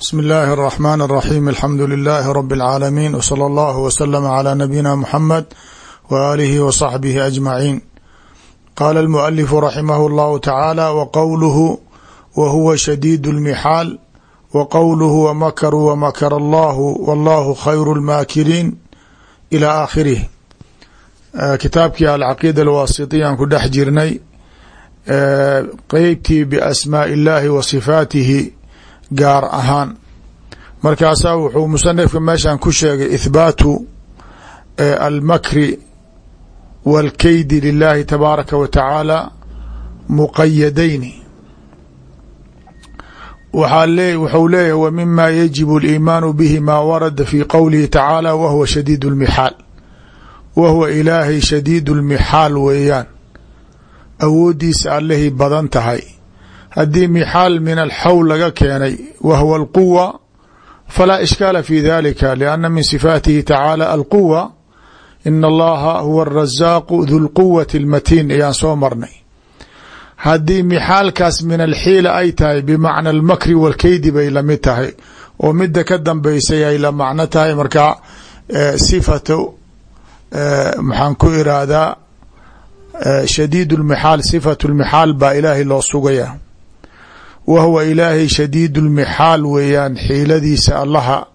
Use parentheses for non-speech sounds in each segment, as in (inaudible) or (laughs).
bsmi illaahi araxmaan araxiim alxamdu lilaahi rabi alcaalamiin wsala allahu wasalama calaa nabiyina muxamed wa aalihi wa saxbihi ajmaciin qaala almualifu raximahu allahu tacaala wa qowluhu wa huwa shadiidu lmixaal wa qowluhu wamakaruu wamakara allahu wallahu khayru lmaakiriin ilaa aakhirih eh, kitaabkii alcaqiida alwaasitiya aan ku dhex jirnay eh, qeybtii biasmaai illaahi wa sifaatihi gaar ahaan markaasaa wuxuu musanifka meeshan ku sheegay ithbaatu almakri wاlkeydi lilahi tabaaraka wa tacaala muqayadayni waxaa le wuxuu leeyahy wa mima yajibu اliimaanu bihi maa warada fi qowlihi tacaala wa huwa shadiid اlmixaal wa huwa ilaahay shadiid اlmixaal weeyaan awooddiisa allahay badan tahay haddii mixaal min alxawl laga keenay wa huwa alquwa falaa ishkaala fi dalika lianna min sifaatihi tacaala alquwa ina allaha huwa arazaaqu du lquwati almatiin ayaan soo marnay. Haddii mixaalkaas min alxiila ay tahay bimacna almakri walkeydi bay la mid tahay oo mida ka dambeysay ay la macno tahay markaa sifatu maxaan ku iraahdaa shadiid lmixaal sifatu lmixaal baa ilaahay loo sugaya wa huwa ilaahay shadiid lmixaal weeyaan xiiladiisa allaha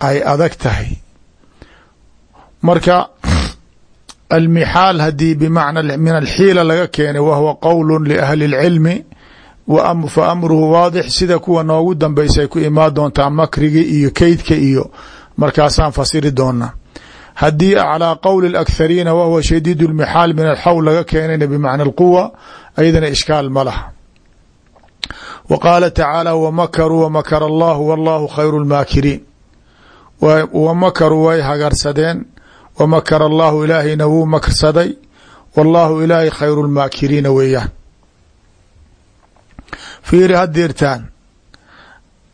ay adag tahay marka almixaal haddii bimacna min alxiila laga keenay wa huwa qowl liahli اlcilmi fa amruhu waadix sida kuwa noogu dambaysa ay ku imaan doontaa makrigi iyo keydka iyo markaasaan fasiri doonaa haddii calىa qowli اlakhariina wa huwa shadiid اlmixaal min alxawl laga keenayna bimacna اlquwa ayadana ishkaal ma laha w qaala tacaala wmakaruu wmakar allahu wallahu khayru lmaakiriin wamakaruu way hagarsadeen wamakar allahu ilaahayna wuu makrsaday wallahu ilaahay khayru lmaakiriina weeyaan fiiri hadeertaan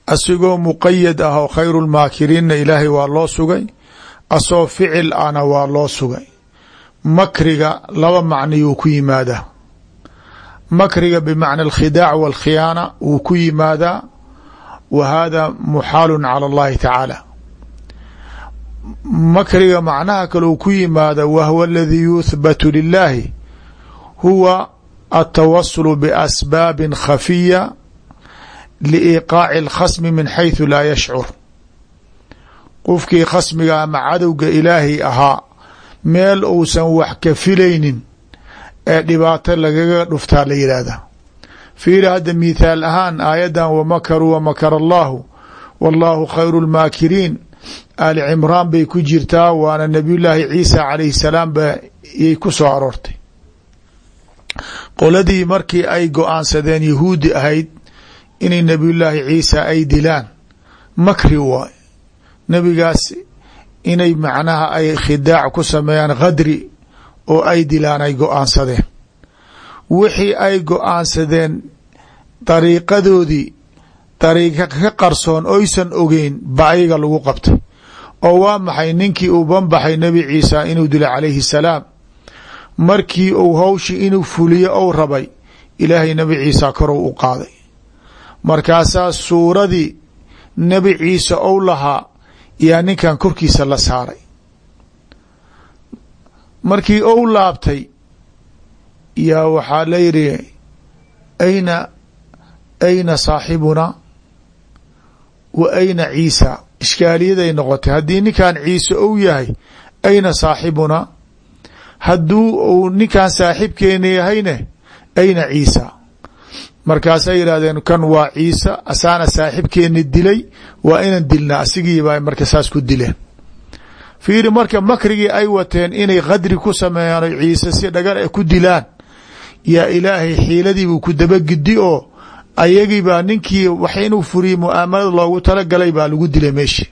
asigoo muqayad ah oo khayru lmaakiriinna ilaahay waa loo sugay asoo ficil ana waa loo sugay makriga laba macniyuu ku yimaadaa makriga bmacna alkhidaac walkhiyaana wuu ku yimaadaa wa hada muxaalu cala اllahi tacaala makriga macnaha kale uu ku yimaada wahwa aladii yuthbatu lilahi huwa altawasulu biasbaabi khafiya liiqaaci اlkhasmi min xayثu laa yashcur qofkii khasmiga ama cadowga ilaahay ahaa meel uusan wax ka filaynin ee dhibaato lagaga dhuftaa la yidhaahda fiiri hadda mithaal ahaan aayaddan wamakaruu wamakar allahu wallahu khayru lmaakiriin aali cimraan bay ku jirtaa waana nabiy llaahi ciisa calayhi salaam ba yay ku soo aroortay. Qoladii markii ay go'aansadeen yahuudi ahayd inay nabiyullaahi ciisa ay dilaan makri waay. Nebigaas inay macnaha ay khidaac ku sameeyaan khadri oo ay dilaan ay go'aansadeen. Wixii ay go'aansadeen dariiqadoodii dariiqa ka qarsoon oysan ogeyn ba ayaga lagu qabtay oo waa maxay ninkii uu banbaxay nebi ciisa inuu dilo calayhi salaam? Markii uu hawshii inuu fuliyo ou rabay ilaahay nebi ciisa korow u qaaday. Markaasaa suuradii nebi ciise ou lahaa yaa ninkan korkiisa la saaray markii ou laabtay yaa waxaa la yidhi ayna ayna saaxibunaa wa ayna ciisa. Ishkaaliyaday noqotay. Haddii ninkan ciise ou yahay ayna saaxibunaa hadduu uu ninkan saaxibkeena yahayne ayna ciisa. Markaasay yidhahdeen kan waa ciisa asaana saaxibkeeni dilay waa inan dilnaa. Asigiiba marka saas ku dileen fiiri marka makrigii ay wateen inay qadri ku sameeyaan ciise si dhagar ku dilaan. Yaa ilaahay xiiladiibuu ku dabagidi oo ayagiibaa ninkii wax inuu furiyey mu'aamalada loogu talagalay baa lagu dilay meeshi.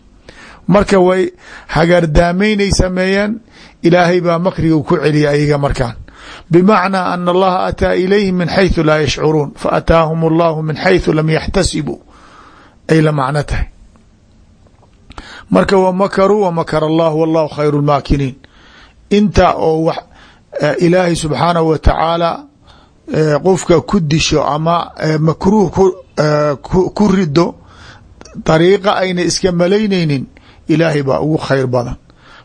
Marka way hagaardaameynay sameeyeen ilaahay baa makriga ku celiyay ayaga markaan. Bmacnaa ana allaha ataa ilayhim min xayثu laa yashcuruun faataahum allahu min xayثu lam yaxtasibuu ay la macno tahay marka wmakaruu wmakar allah wallahu khayru اlmaakiriin inta oo ilaahay subxaanahu wa tacaala qofka ku disho ama makruuh ku rido dariiqa ayna iska malaynaynin ilaahay baa ugu khayr badan.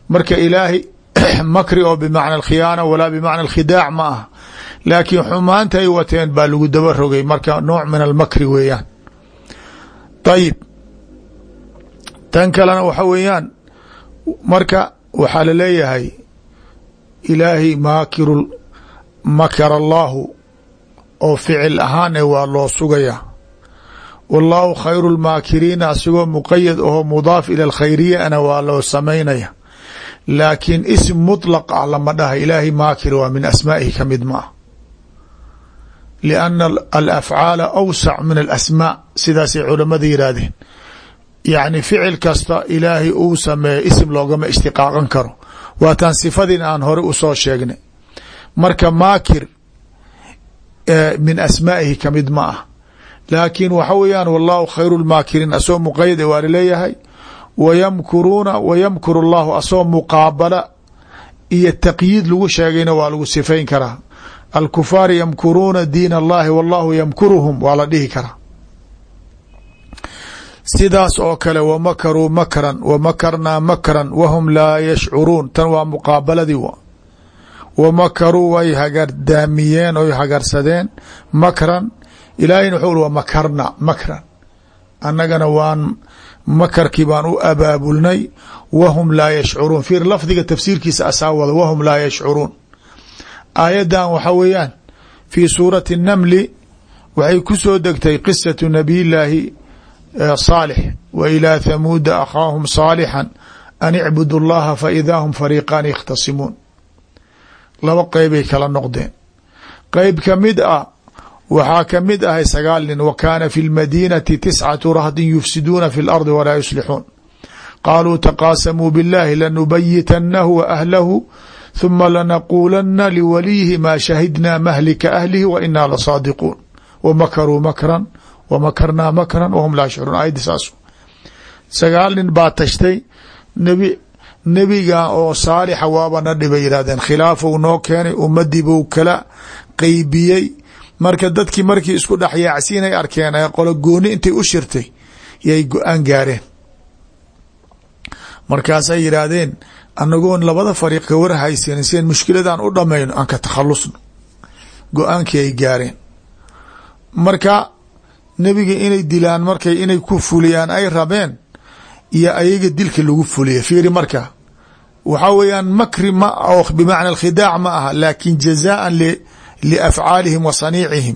Marka ilaahay (clears throat) makri oo bimacna alkhiyaana walaa bimacna alkhidaac ma aha. Laakiin xumaanta ay wateen baa lagu daba rogay marka nooc min almakri weeyaan. Ayib tan kalena waxa weeyaan marka waxaa la leeyahay ilaahay maakiru makar allaahu oo ficil ahaan waa loo sugaya. Wallaahu khayru lmaakiriina asigoo muqayad ahoo mudaaf ila alkhayriyana waa loo samaynaya. Laakiin ism muطlaq ah lama dhaha ilaahay maakir waa min asmaa'ihi ka mid ma ah. Lianna alafcaala awsac min alasmaa sidaasay culamada yihaahdeen yacni ficil kasta ilaahay uu sameeyo isim loogama ishtiqaaqan karo. Waataan sifadin aan hore u soo sheegnay. Marka maakir min asmaa'ihi ka mid ma ah. Laakiin waxa weeyaan wallahu khayru lmaakiriin asoo muqayade waa la leeyahay wayamkuruuna wayamkuru allahu asoo muqaabala iyo taqyiid lagu sheegayna waa lagu sifayn karaa. Alkufaar yamkuruuna diin allahi wallahu yamkuruhum waa la dhihi karaa sidaas oo kale wamakaruu makran wamakarnaa makran wahum laa yashcuruun. Tan waa muqaabaladii w wamakaruu way hagardaamiyeen oy hagarsadeen makran ilaahayna wuxuu uri wa makarna makran annagana waan makarkii baan u abaabulnay wahum laa yashcuruun. Fiir lafdiga tafsiirkiisa asaa wada wahum laa yashcuruun. Aayaddan waxa weeyaan fii suurati namli waxay ku soo degtay qisatu nabiyillaahi saalix wa ilaa thamuuda akhaahum saalixan an icbudu llaha fa idaa hum fariiqaani yakhtasimuun laba qeybay kala noqdeen qeyb ka mid ah waxaa ka mid ahay sagaal nin wa kaana fi lmadiinati tiscatu rahdin yufsiduuna fi lardi walaa yuslixuun qaaluu taqaasamuu biاllahi lanubayitanahu wa ahlahu huma lanaquulanna liwaliyihi maa shahidnaa mahlika ahlihi wa inaa lasaadiquun wa makaruu makran wa makarnaa makran wahum laa yashcuruun aayaddi saas sagaal nin baa tashtay nebi nebiga oo saalixa waaba na dhibay yidhahdeen khilaafou noo keenay ummadii buu kala qeybiyey marka dadkii markii isku dhex yaacsiinay arkeen ee qolo gooni intay u shirtay yay go'aan gaareen markaasay yidhaahdeen anagoon labada fariiq ka war haysanin sien mushkiladan u dhamayno aan ka takhalusno go'aankii ay gaareen marka nebiga inay dilaan markay inay ku fuliyaan ay rabeen iyo ayaga dilka lagu fuliya fiiri marka waxaa weeyaan makri ma oo bimacna alkhidaac ma aha laakin jazaan liafcaalihim wa saniicihim.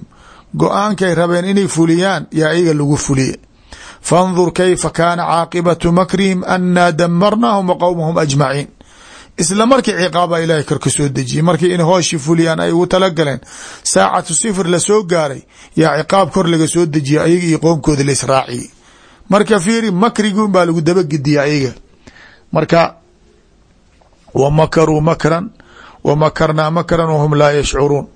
Go'aankay rabeen inay fuliyaan yaa ayaga lagu fuliye. Fandur kayfa kaana caaqibatu makrihim annaa damarnaahum wa qowmahum ajmaciin isla markii ciqaaba ilahay kor ka soo dejiyey markii in hooshii fuliyaan ay ugu talagaleen saacatu sifir la soo gaaray yaa ciqaab kor laga soo dejiya ayaga iyo qoomkooda la israaciyey. Marka fiiri makriguun baa lagu dabagediya ayaga. Marka wa makaruu makran wa makarnaa makran wahum laa yashcuruun.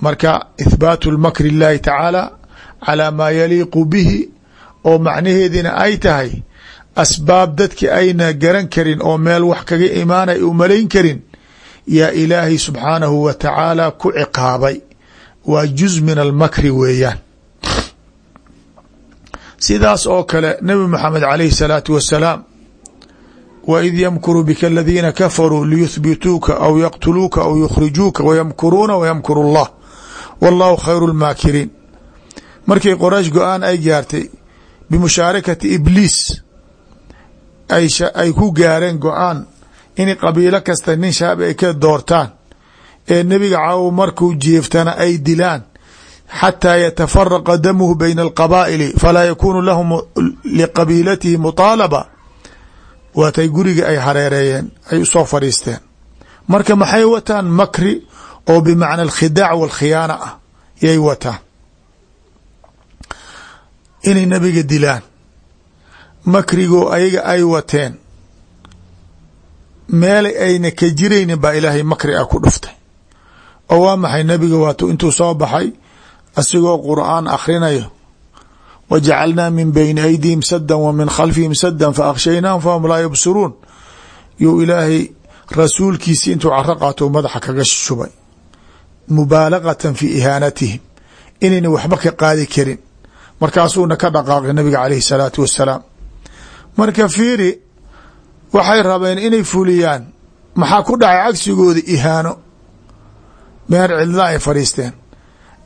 Marka ithbaatu lmakri اllahi tacaala calaa maa yaliiqu bihi oo macnaheedina ay tahay asbaab dadki ayna garan karin oo meel wax kaga imaanay u malayn karin yaa ilaahay subxaanahu wa tacaala ku ciqaabay. Waa juz min almakri weeyaan. Sidaas oo kale nabi maxamed calayhi salaatu wasalaam waid yamkuru bika aladiina kafaruu liyuhbituuka aw yaqtuluuka aw yukhrijuuka wayamkuruuna wayamkuru allah. Wallahu khayru lmaakiriin markii qoraysh go'aan ay gaartay bimushaarikati ibliis ay ku gaareen go'aan in qabiilo kasta nin shaab ay ka doortaan ee nebiga caawo markuu jeeftana ay dilaan. Xataa yatafaraqa damuhu bayna alqabaa'ili falaa yakuunu lahum liqabiilatihi mutaalaba. Waatay guriga ay hareereeyeen ay u soo fadhiisteen. Marka maxay wataan makri oo bimacna alkhidaac walkhiyaana ah yay wataan. Inay nebiga dilaan makrigoo ayaga ay wateen. Meelay ayna ka jiraynin baa ilaahay makri ah ku dhuftay. Oo waa maxay? Nebiga waatu intuu soo baxay asigoo qur'aan akhrinayo. Wa jacalnaa min bayni aydihim sadan wa min khalfihim sadan fa akhshaynaahum fahum laa yubsiruun. Yuu ilaahay rasuulkiisi intuu caro qaato madaxa kaga shubay. Mubaalagatan fi ihaanatihim. Inayna waxba ka qaadi karin. Markaasuuna ka dhaqaaqay nabiga caleyhi salaatu wassalaam marka fiiri waxay rabeen inay fuliyaan. Maxaa ku dhacay cagsigooda ihaano? Meer cidla ay fadhiisteen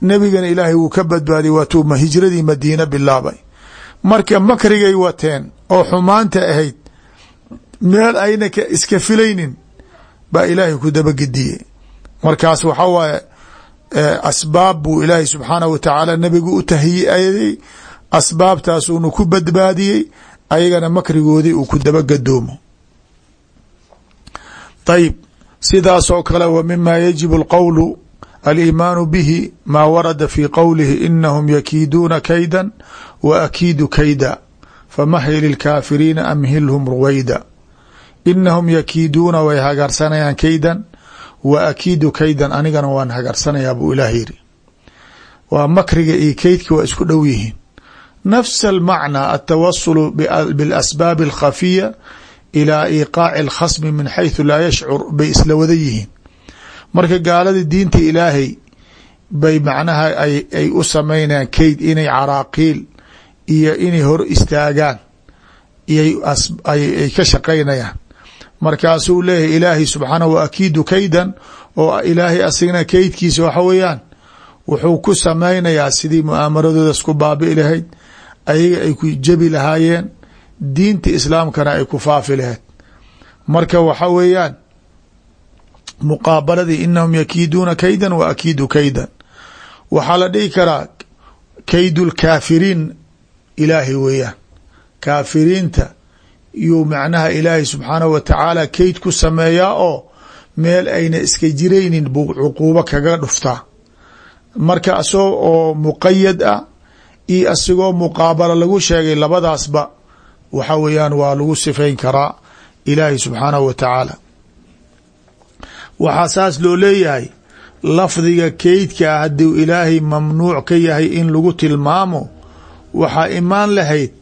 nebigana ilaahay wuu ka badbaadiyey waatuu hijradii madiina bilaabay. Marka makrigay wateen oo xumaanta ahayd meel ayna iska filaynin baa ilaahay ku dabagediyey markaas waxaa waaye asbaab buu ilaahay subxaanah wa tacaala nebigu u tahyiayay asbaabtaasuunu ku badbaadiyey ayagana makrigoodii uu ku dabagadoomo ayib sidaasoo kale wa mima yajibu alqowlu aliimaanu bihi maa warada fi qowlihi inahum yakiiduuna kayda wa akiidu kayda famahil ilkaafiriina amhilhum ruwayda inahum yakiiduuna way hagarsanayaan kaydan wa akiidu kaydan anigana waan hagarsanayaa buu ilaah yiri waa makriga iyo keydka waa isku dhow yihiin nafs almacnaa altawasulu bilasbaabi alkhafiya ilaa iiqaaci alkhasmi min xayثu laa yashcur bay isla wada yihiin marka gaalada diinta ilaahay bay macnaha ay u samaynayaan keyd inay caraaqiil iyo inay hor istaagaan ay ka shaqaynayaan markaasuu leeyahay ilaahay subxaanah wa akiidu kaydan oo ilaahay asigna keydkiisa waxa weeyaan wuxuu ku samaynayaa sidii mu'aamaradoodas ku baabi'i lahayd ayaga ay ku jebi lahaayeen. Diinta islaamkana ay ku faafi lahayd. Marka waxa weeyaan muqaabaladii inahum yakiiduuna kaydan wa akiidu kaydan. Waxaa la dhihi karaa kaydu lkaafiriin ilaahay weeyaan. Kaafiriinta yuu macnaha ilaahay subxaanahu wa tacaala keyd ku sameeyaa oo meel ayna iska jiraynin buu cuquubo kaga dhuftaa. Marka asagoo oo muqayad ah iyo asigoo muqaabalo lagu sheegay labadaasba waxa weeyaan waa lagu sifayn karaa ilaahay subxaanahu wa tacaala. Waxaa saas loo leeyahay lafdiga keydka ah hadduu ilaahay mamnuuc ka yahay in lagu tilmaamo waxaa imaan lahayd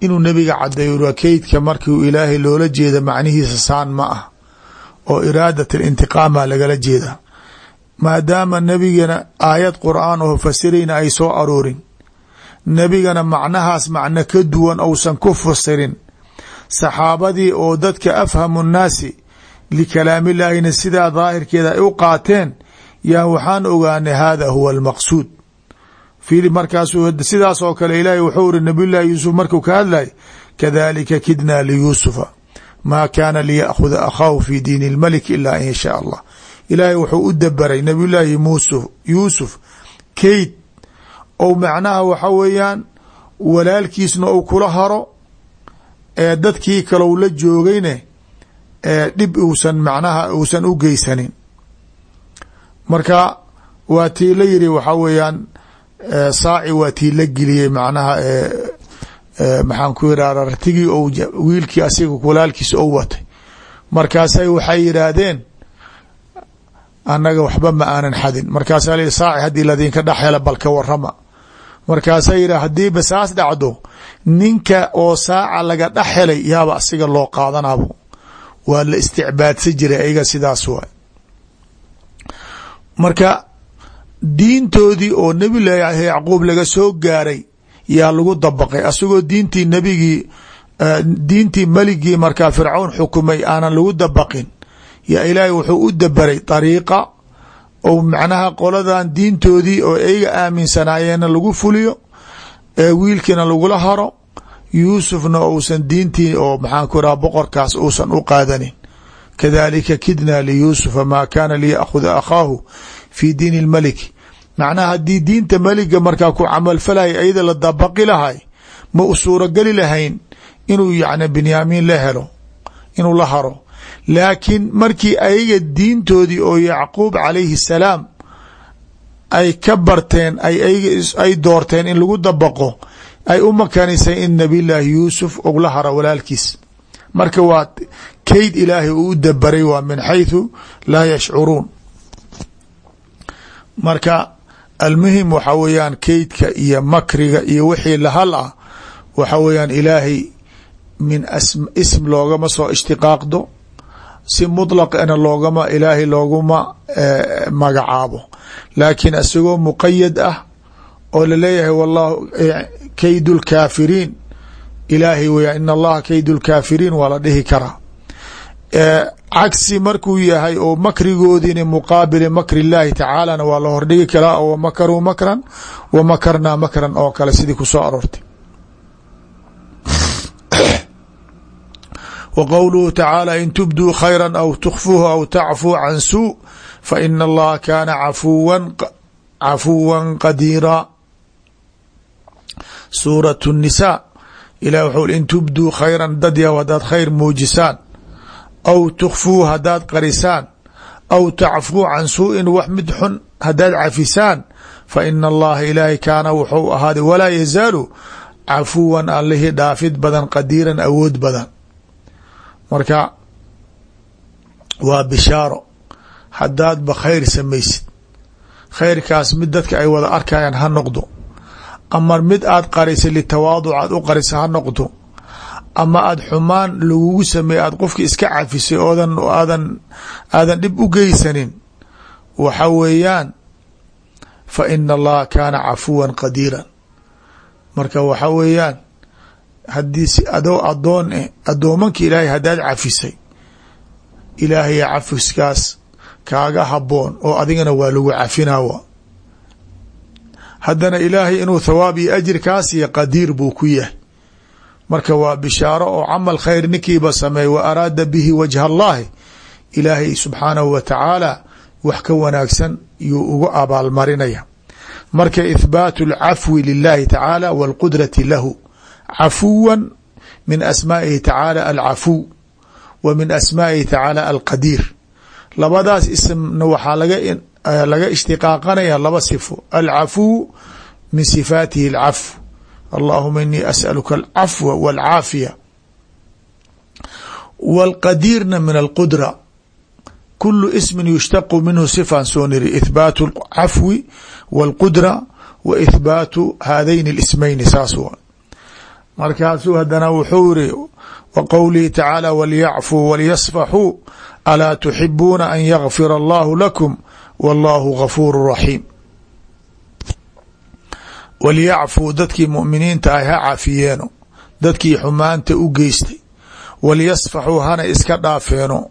inuu nebiga cadeeyo keydka markiu ilaahay loola jeeda macnihiisa saan ma ah oo iraadat alintiqaama lagala jeeda maadaama nebigana aayad qur'aan oo fasirayna ay soo aroorin nebigana macnahaas macno ka duwan ousan ku fasirin saxaabadii oo dadka afhamu nnaasi likalaamillaahina sidaa daahirkeeda ay u qaateen yaa waxaan ogaanay hada huwa almaqsuud. Fiili markaasuu sidaas oo kale ilaahay wuxuu iri nabiy llahi yuusuf markuu ka hadlay kadalika kidnaa liyuusufa maa kaana liya'khuda akhaahu fi diini اlmalik ila an yashaa allah. Ilaahay wuxuu u dabaray nabiy llaahi muusuf yuusuf keyd ou macnaha waxa weeyaan walaalkiisna ou kula haro ee dadkii kalou la joogayne ee dhib uusan macnaha uusan u geysanin. Marka waa tii la yiri waxaa weeyaan saaci waa tii la geliyey macnaha maxaan ku yidhah rartigii ou wiilkii asiga walaalkiisa ou watay. Markaasay waxay yidhaahdeen annaga waxba ma aanan xadin. Markaasaa la saaci haddii ladinka dhex hela balka warama markaasaa yidhah haddiiba saas dhacdo ninka oo saaca laga dhex helay yaaba asiga loo qaadanaabo. Waa la isticbaadsan jiray ayaga sidaas waay. Marka diintoodii oo nebi laahi yacquub laga soo gaaray yaa lagu dabaqay. Asagoo diintii nebigii diintii meligii markaa fircawn xukumay aanan lagu dabaqin yaa ilaahay wuxuu u dabaray dariiqa ou macnaha qoladan diintoodii oo ayaga aaminsanaayeenna lagu fuliyo ee wiilkiina lagula haro yuusufna uusan diintii oo maxaan ku raha boqorkaas uusan u qaadanin. Kadalika kidna liyuusufa maa kaana liya'khuda akhaahu fi diini اlmelik macnaha haddii diinta meliga markaa ku camalfalaya ayada la dabaqi lahay ma u suurogeli lahayn inuu yani binyaamiin la helo inuu la haro laakiin markii ayaga diintoodii oo yacquub calayhi salaam ay ka barteen ay doorteen in lagu dabaqo ay u makanisay in nabiy llaahi yuusuf ou la haro walaalkiis. Marka waa keyd ilaahay uu dabaray waa min xayثu laa yashcuruun. Marka almuhim waxa weeyaan keydka iyo makriga iyo wixii lahal ah waxa weeyaan ilaahay min ism loogama soo ishtiqaaqdo si muطlaqana loogama ilaahay looguma magacaabo. Laakiin isagoo muqayad ah oo la leeyahay wallahu kayd lkaafiriin ilaahay weya in allaha kayd lkaafiriin waa la dhihi karaa. Cagsi markuu yahay oo makrigoodiina muqaabili makri اllahi tacaalana waa la hordhigi karaa oo wamakaruu makran wa makran oo kale sidii ku soo aroortay wa qowluhu tacaala in tubduu khayra aw tukfuuhu aw tacfuu can suu faina allaha kaana cafuwan cafuwan qadiira suuraة الnisaa ilah wxuu in tubduu khayra dad yaw hadaad khayr muujisaan aw tukfuu hadaad qarisaan aw tacfuu can suuءin wax mid xun hadaad cafisaan faina allaha ilaahay kaana wuxuu ahaaday walaa yazaalu cafuwan allihii dhaafid badan qadiiran awood badan marka waa bishaaro. Hadaadba khayr samaysid. Khayrkaas mid dadka ay wada arkayaan ha noqdo. Ama mid aad qarisa litawaaduc aad u qarisa ha noqdo. Ama aad xumaan lagugu sameeye aad qofki iska cafisay oodan aadan aadan dhib u geysanin. Waxa weeyaan fa ina allaha kaana cafuwan qadiiran. Marka waxa weeyaan haddii si adoo adoon eh addoomanka ilaahay haddaad cafisay ilaahaya cafiskaas kaaga haboon oo adigana waa lagu cafinawa. Haddana ilaahay inuu thawaab iyo ajir qadiir buu ku yahay. Marka waa bishaaro oo camal khayr ninkiiba sameey wa araada bihi wajha allahi ilaahay subxaanahu wa tacaala wax ka wanaagsan yuu ugu abaalmarinaya. Marka ithbaatu alcafwi lilahi tacaala walqudrati lahu cafuwa min asmaa'ihi tacaala alcafuw wa min asmaa'ihi tacaala alqadiir labadaas isimna waxaa laga ishtiqaaqanaya laba sifo alcafuw min sifaatihi alcafw allaahuma inii as'aluka alcafwa walcaafiya walqadiirna min alqudra kulu ismin yushtaqu minhu sifan soo niri ithbaatu alcafwi walqudra wa ithbaatu haadayni اlismayni saas wa markaasuu hadana wuxuu iri wa qowlihi tacaala walyacfuu walyasfaxuu alaa tuxibuuna an yakfira allahu lakum wallahu gafuuru raxiim walyacfuu dadkii muminiinta ah ha cafiyeeno dadkii xumaanta u geystay. Walyasfaxuu hana iska dhaafeeno.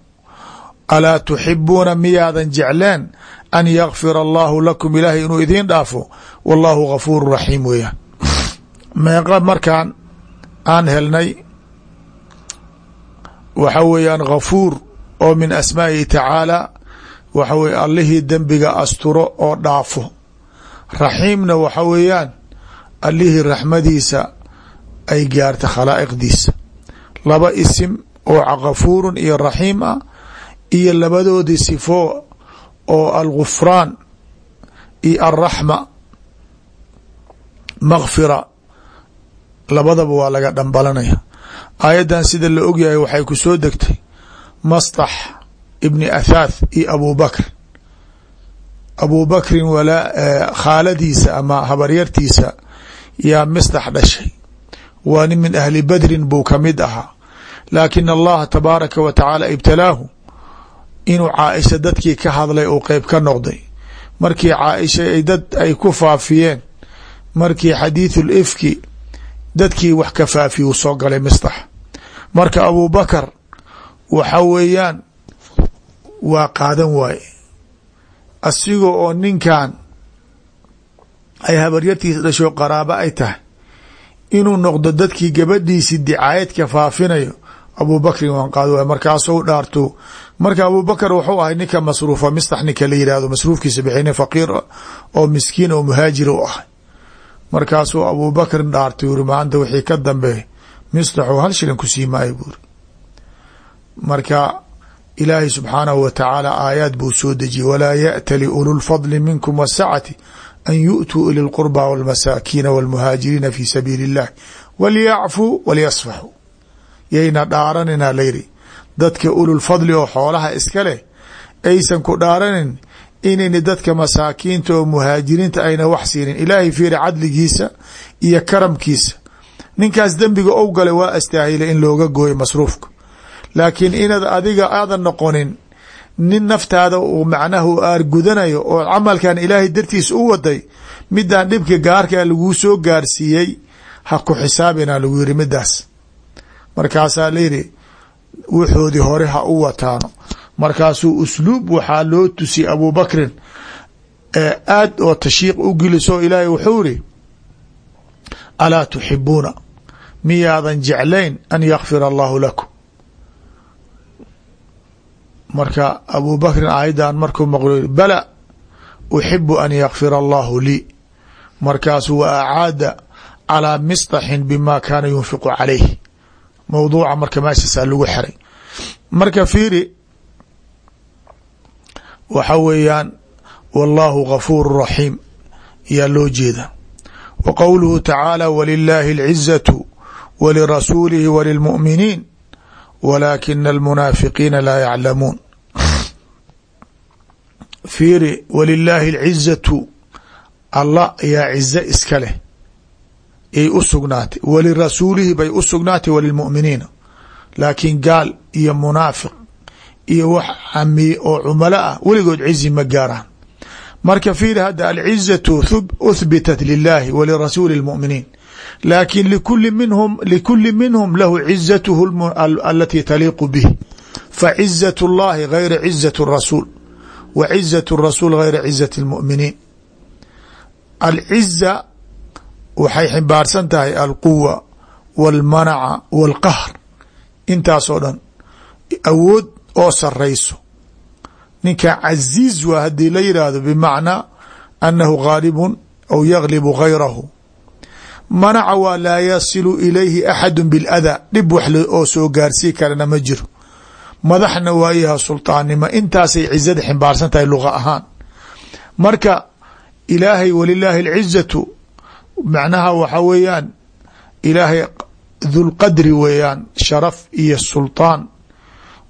Alaa tuxibuuna miyaadan jecleen an yakfira allahu lakum ilaahay inuu idiin dhaafo wallahu gafuuru raxiim weeyaan. (laughs) Meeqa markaan aan helnay waxa weeyaan gafuur oo min asmaa'ihi tacaala waxa weye allihii dembiga asturo oo dhaafo. Raxiimna waxa weeyaan allihii raxmadiisa ay gaarta khalaa'iqdiisa. Laba isim oo gafuurun iyo raxiim ah iyo labadoodii sifo oo algufraan iyo alraxma makfira labadaba waa laga dhambalanaya. Aayaddan sida la ogyahay waxay ku soo degtay mastax ibni athaath iyo abu bakr. Abu bakrin walaa khaaladiisa ama habaryartiisa yaa mistax dhashay. Waa nin min ahli badrin buu ka mid ahaa laakin allaha tabaaraka wa tacaala ibtalaahu inuu caaisha dadkii ka hadlay uu qeyb ka noqday. Markii caaisha ay dad ay ku faafiyeen markii xadiithul ifki dadkii wax ka faafiye uu soo galay mistax. Marka abu bakar waxa weeyaan waa qaadan waaye. Asiga oo ninkan ay habaryartiisa dhasho qaraabo ay tahay inuu noqdo dadkii gabadhiisi dicaayadka faafinayo abu bakrin waan qaad waay markaasou dhaarto marka abu bakar wuxuu ahay ninka masruufa mistax ninka la yihahdo masruufkiisa bixina faqiir oo miskiin oo muhaajir u ahay markaasuu abu bakrin dhaartay uri maanta wixii ka dambe mistaxu hal shilin ku sii maayo buuri marka ilaahay subxaanahu wa tacaala aayaad buu soo dejiyey walaa yaأtali ulu lfadli minkum wasacati an yu'tuu ili lqurba wاlmasaakiina wاlmuhaajiriina fi sabiili اllah walyacfuu walyasfaxuu yayna dhaaranina layidhi dadka ululfadli oo xoolaha iska leh aysan ku dhaaranin inayni dadka masaakiinta oo muhaajiriinta ayna wax siinin. Ilaahay fiiri cadligiisa iyo karamkiisa. Ninkaas dembiga ou galay waa astaahila in looga gooyo masruufka. Laakiin inaad adiga aadan noqonin nin naftaada uu macnaha u aargudanayo oo camalkan ilaahay dartiis u waday midaan dhibka gaarkaa laguu soo gaarsiiyey ha ku xisaabina lagu yiri midaas markaasaa layidhi wuxoodii hore ha u wataano markaasuu usluub waxaa loo tusiyey abubakrin aad oo tashiiq u geliso ilaahay wuxuu iri alaa tuxibuuna? Miyaadan jeclayn an yakfir allahu lakum. Marka abu bakrin aayaddan markuu maqlo bala uxibu an yakfira allahu lii markaasu wa acaada calىa misطaxin bima kaana yunfiqu calayh mowduuca marka meeshaasaa lagu xeray marka fiiri waxa weeyaan wallahu gafuur raxiim yaa loo jeeda wa qowluhu tacaala walilaahi اlcizaةu walirasuulihi walilmu'miniin walaakina almunaafiqiina laa yaclamuun fiiri walilaahi اlcizaةu allah ayaa cizo iska leh ay u sugnaatay walirasuulihi bay u sugnaatay walilmu'miniina laakiin gaal iyo munaafiq iyo wax camiye oo cumalo ah weligood cizi ma gaaraan marka fiiri hadda alcizatu uhbitat lilahi walirasuuli اlmu'miniin laakin likuli minhum likuli minhum lahu cizatuhu alati taliiqu bih facizaة اllahi gayra cizaة الrasuul wa cizaة الrasuul gayra cizaة اlmu'miniin alciza waxay ximbaarsan tahay alquwa walmanaca walqahr intaasoo dhan awood oo sarayso ninka casiiz waa haddii la yidhaahdo bimacnaa annahu gaalibun aw yaglibu gayrahu manaca waa laa yasilu ilayhi axadu biladaa dhib wax oo soo gaarsii karana ma jiro. Madaxna waayaha sultaannimo intaasay cizada ximbaarsan tahay luga ahaan. Marka ilaahay walilaahi alcizatu macnaha waxa weeyaan ilaahay dhulqadri weeyaan sharaf iyo sulطaan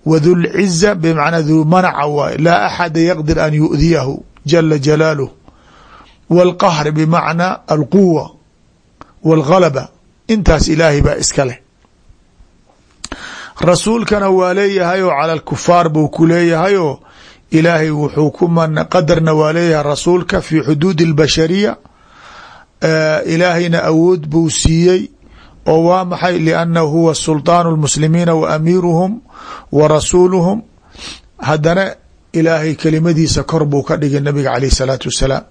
wa dhulciza bmacnaa dhu manaca waay laa axada yaqdir an yu'diyahu jala jalaaluh wاlqahri bmacnaa alquwa wاlgalaba intaas ilaahay baa iska leh rasuulkana waa leeyahay oo cala lkufaar buu ku leeyahay oo ilaahay wuxuu ku man qadarna waa leeyahay rasuulka fi xuduudi اlbashariya ilaahayna awood buu siiyey oo waa maxay liannahu huwa sulطaan اlmuslimiina wa amiiruhum wa rasuuluhum haddana ilaahay kelimadiisa kor buu ka dhigay nabiga caleyh الsalaatu wassalaam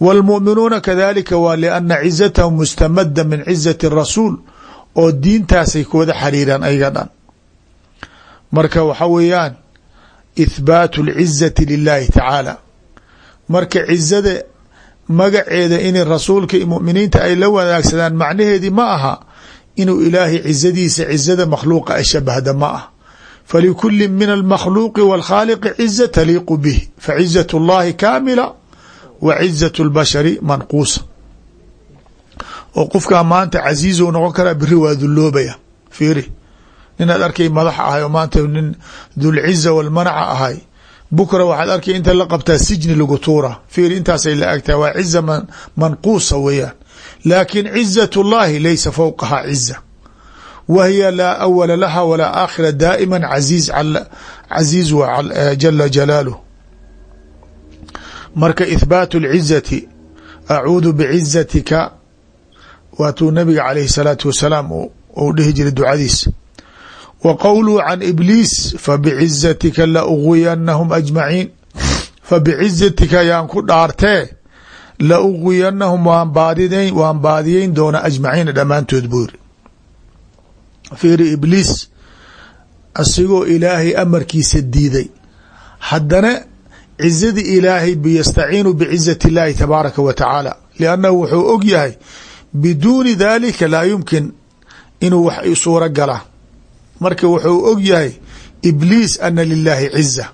wاlmuؤminuuna kadalika waa liana cizatahum mustamada min cizati الrasuul oo diintaasay kuwada xariiraan ayaga dhan marka waxa weeyaan ithbaatu اlcizati lilahi tacaala marka cizada magaceeda in rasuulka i muminiinta ay la wadaagsadaan macnaheedii ma aha inuu ilaahay cizadiisa cizada makhluuqa ay shabahda ma ah falikuli min almakhluuqi wاlkhaaliqi ciza taliiqu bih facizaة اllahi kaamila wa cizaة اlbashari manquusa oo qofkaa maanta casiizu noqon karaa beri waa dulloobaya fiiri ninaad arkay madax ahay oo maanta nin dulciza walmanaca ahay bukra waxaad arkay inta la qabtaa sijni lagu tuura fiir intaasay la agtaha waa ciza manquusa weeyaan laakin cizat اllahi laysa fowqaha ciza wa hiya laa awala laha walaa aakhira daa'ima aziiz casiiz w jala jalaaluh marka ithbaatu اlcizati acuudu bicizatika waatuu nabiga calayh الsalaatu wasalaam uu dhihi jiray ducadiisa wa qowluhu can ibliis fabicizatika la uguyanahum ajmaciin fabicizatika yaan ku dhaartee la uguyanahum waan baadideyn waan baadiyeyn doona ajmaciina dhammaantood buu yiri fiiri ibliis asigoo ilaahay amarkiisa diiday. Haddana cizadii ilaahay biyastaciinu bicizati اllahi tabaaraka wa tacaala liannahu wuxuu og yahay biduuni dalika laa yumkin inuu wax suuro gala marka wuxuu og yahay ibliis ana lilaahi ciza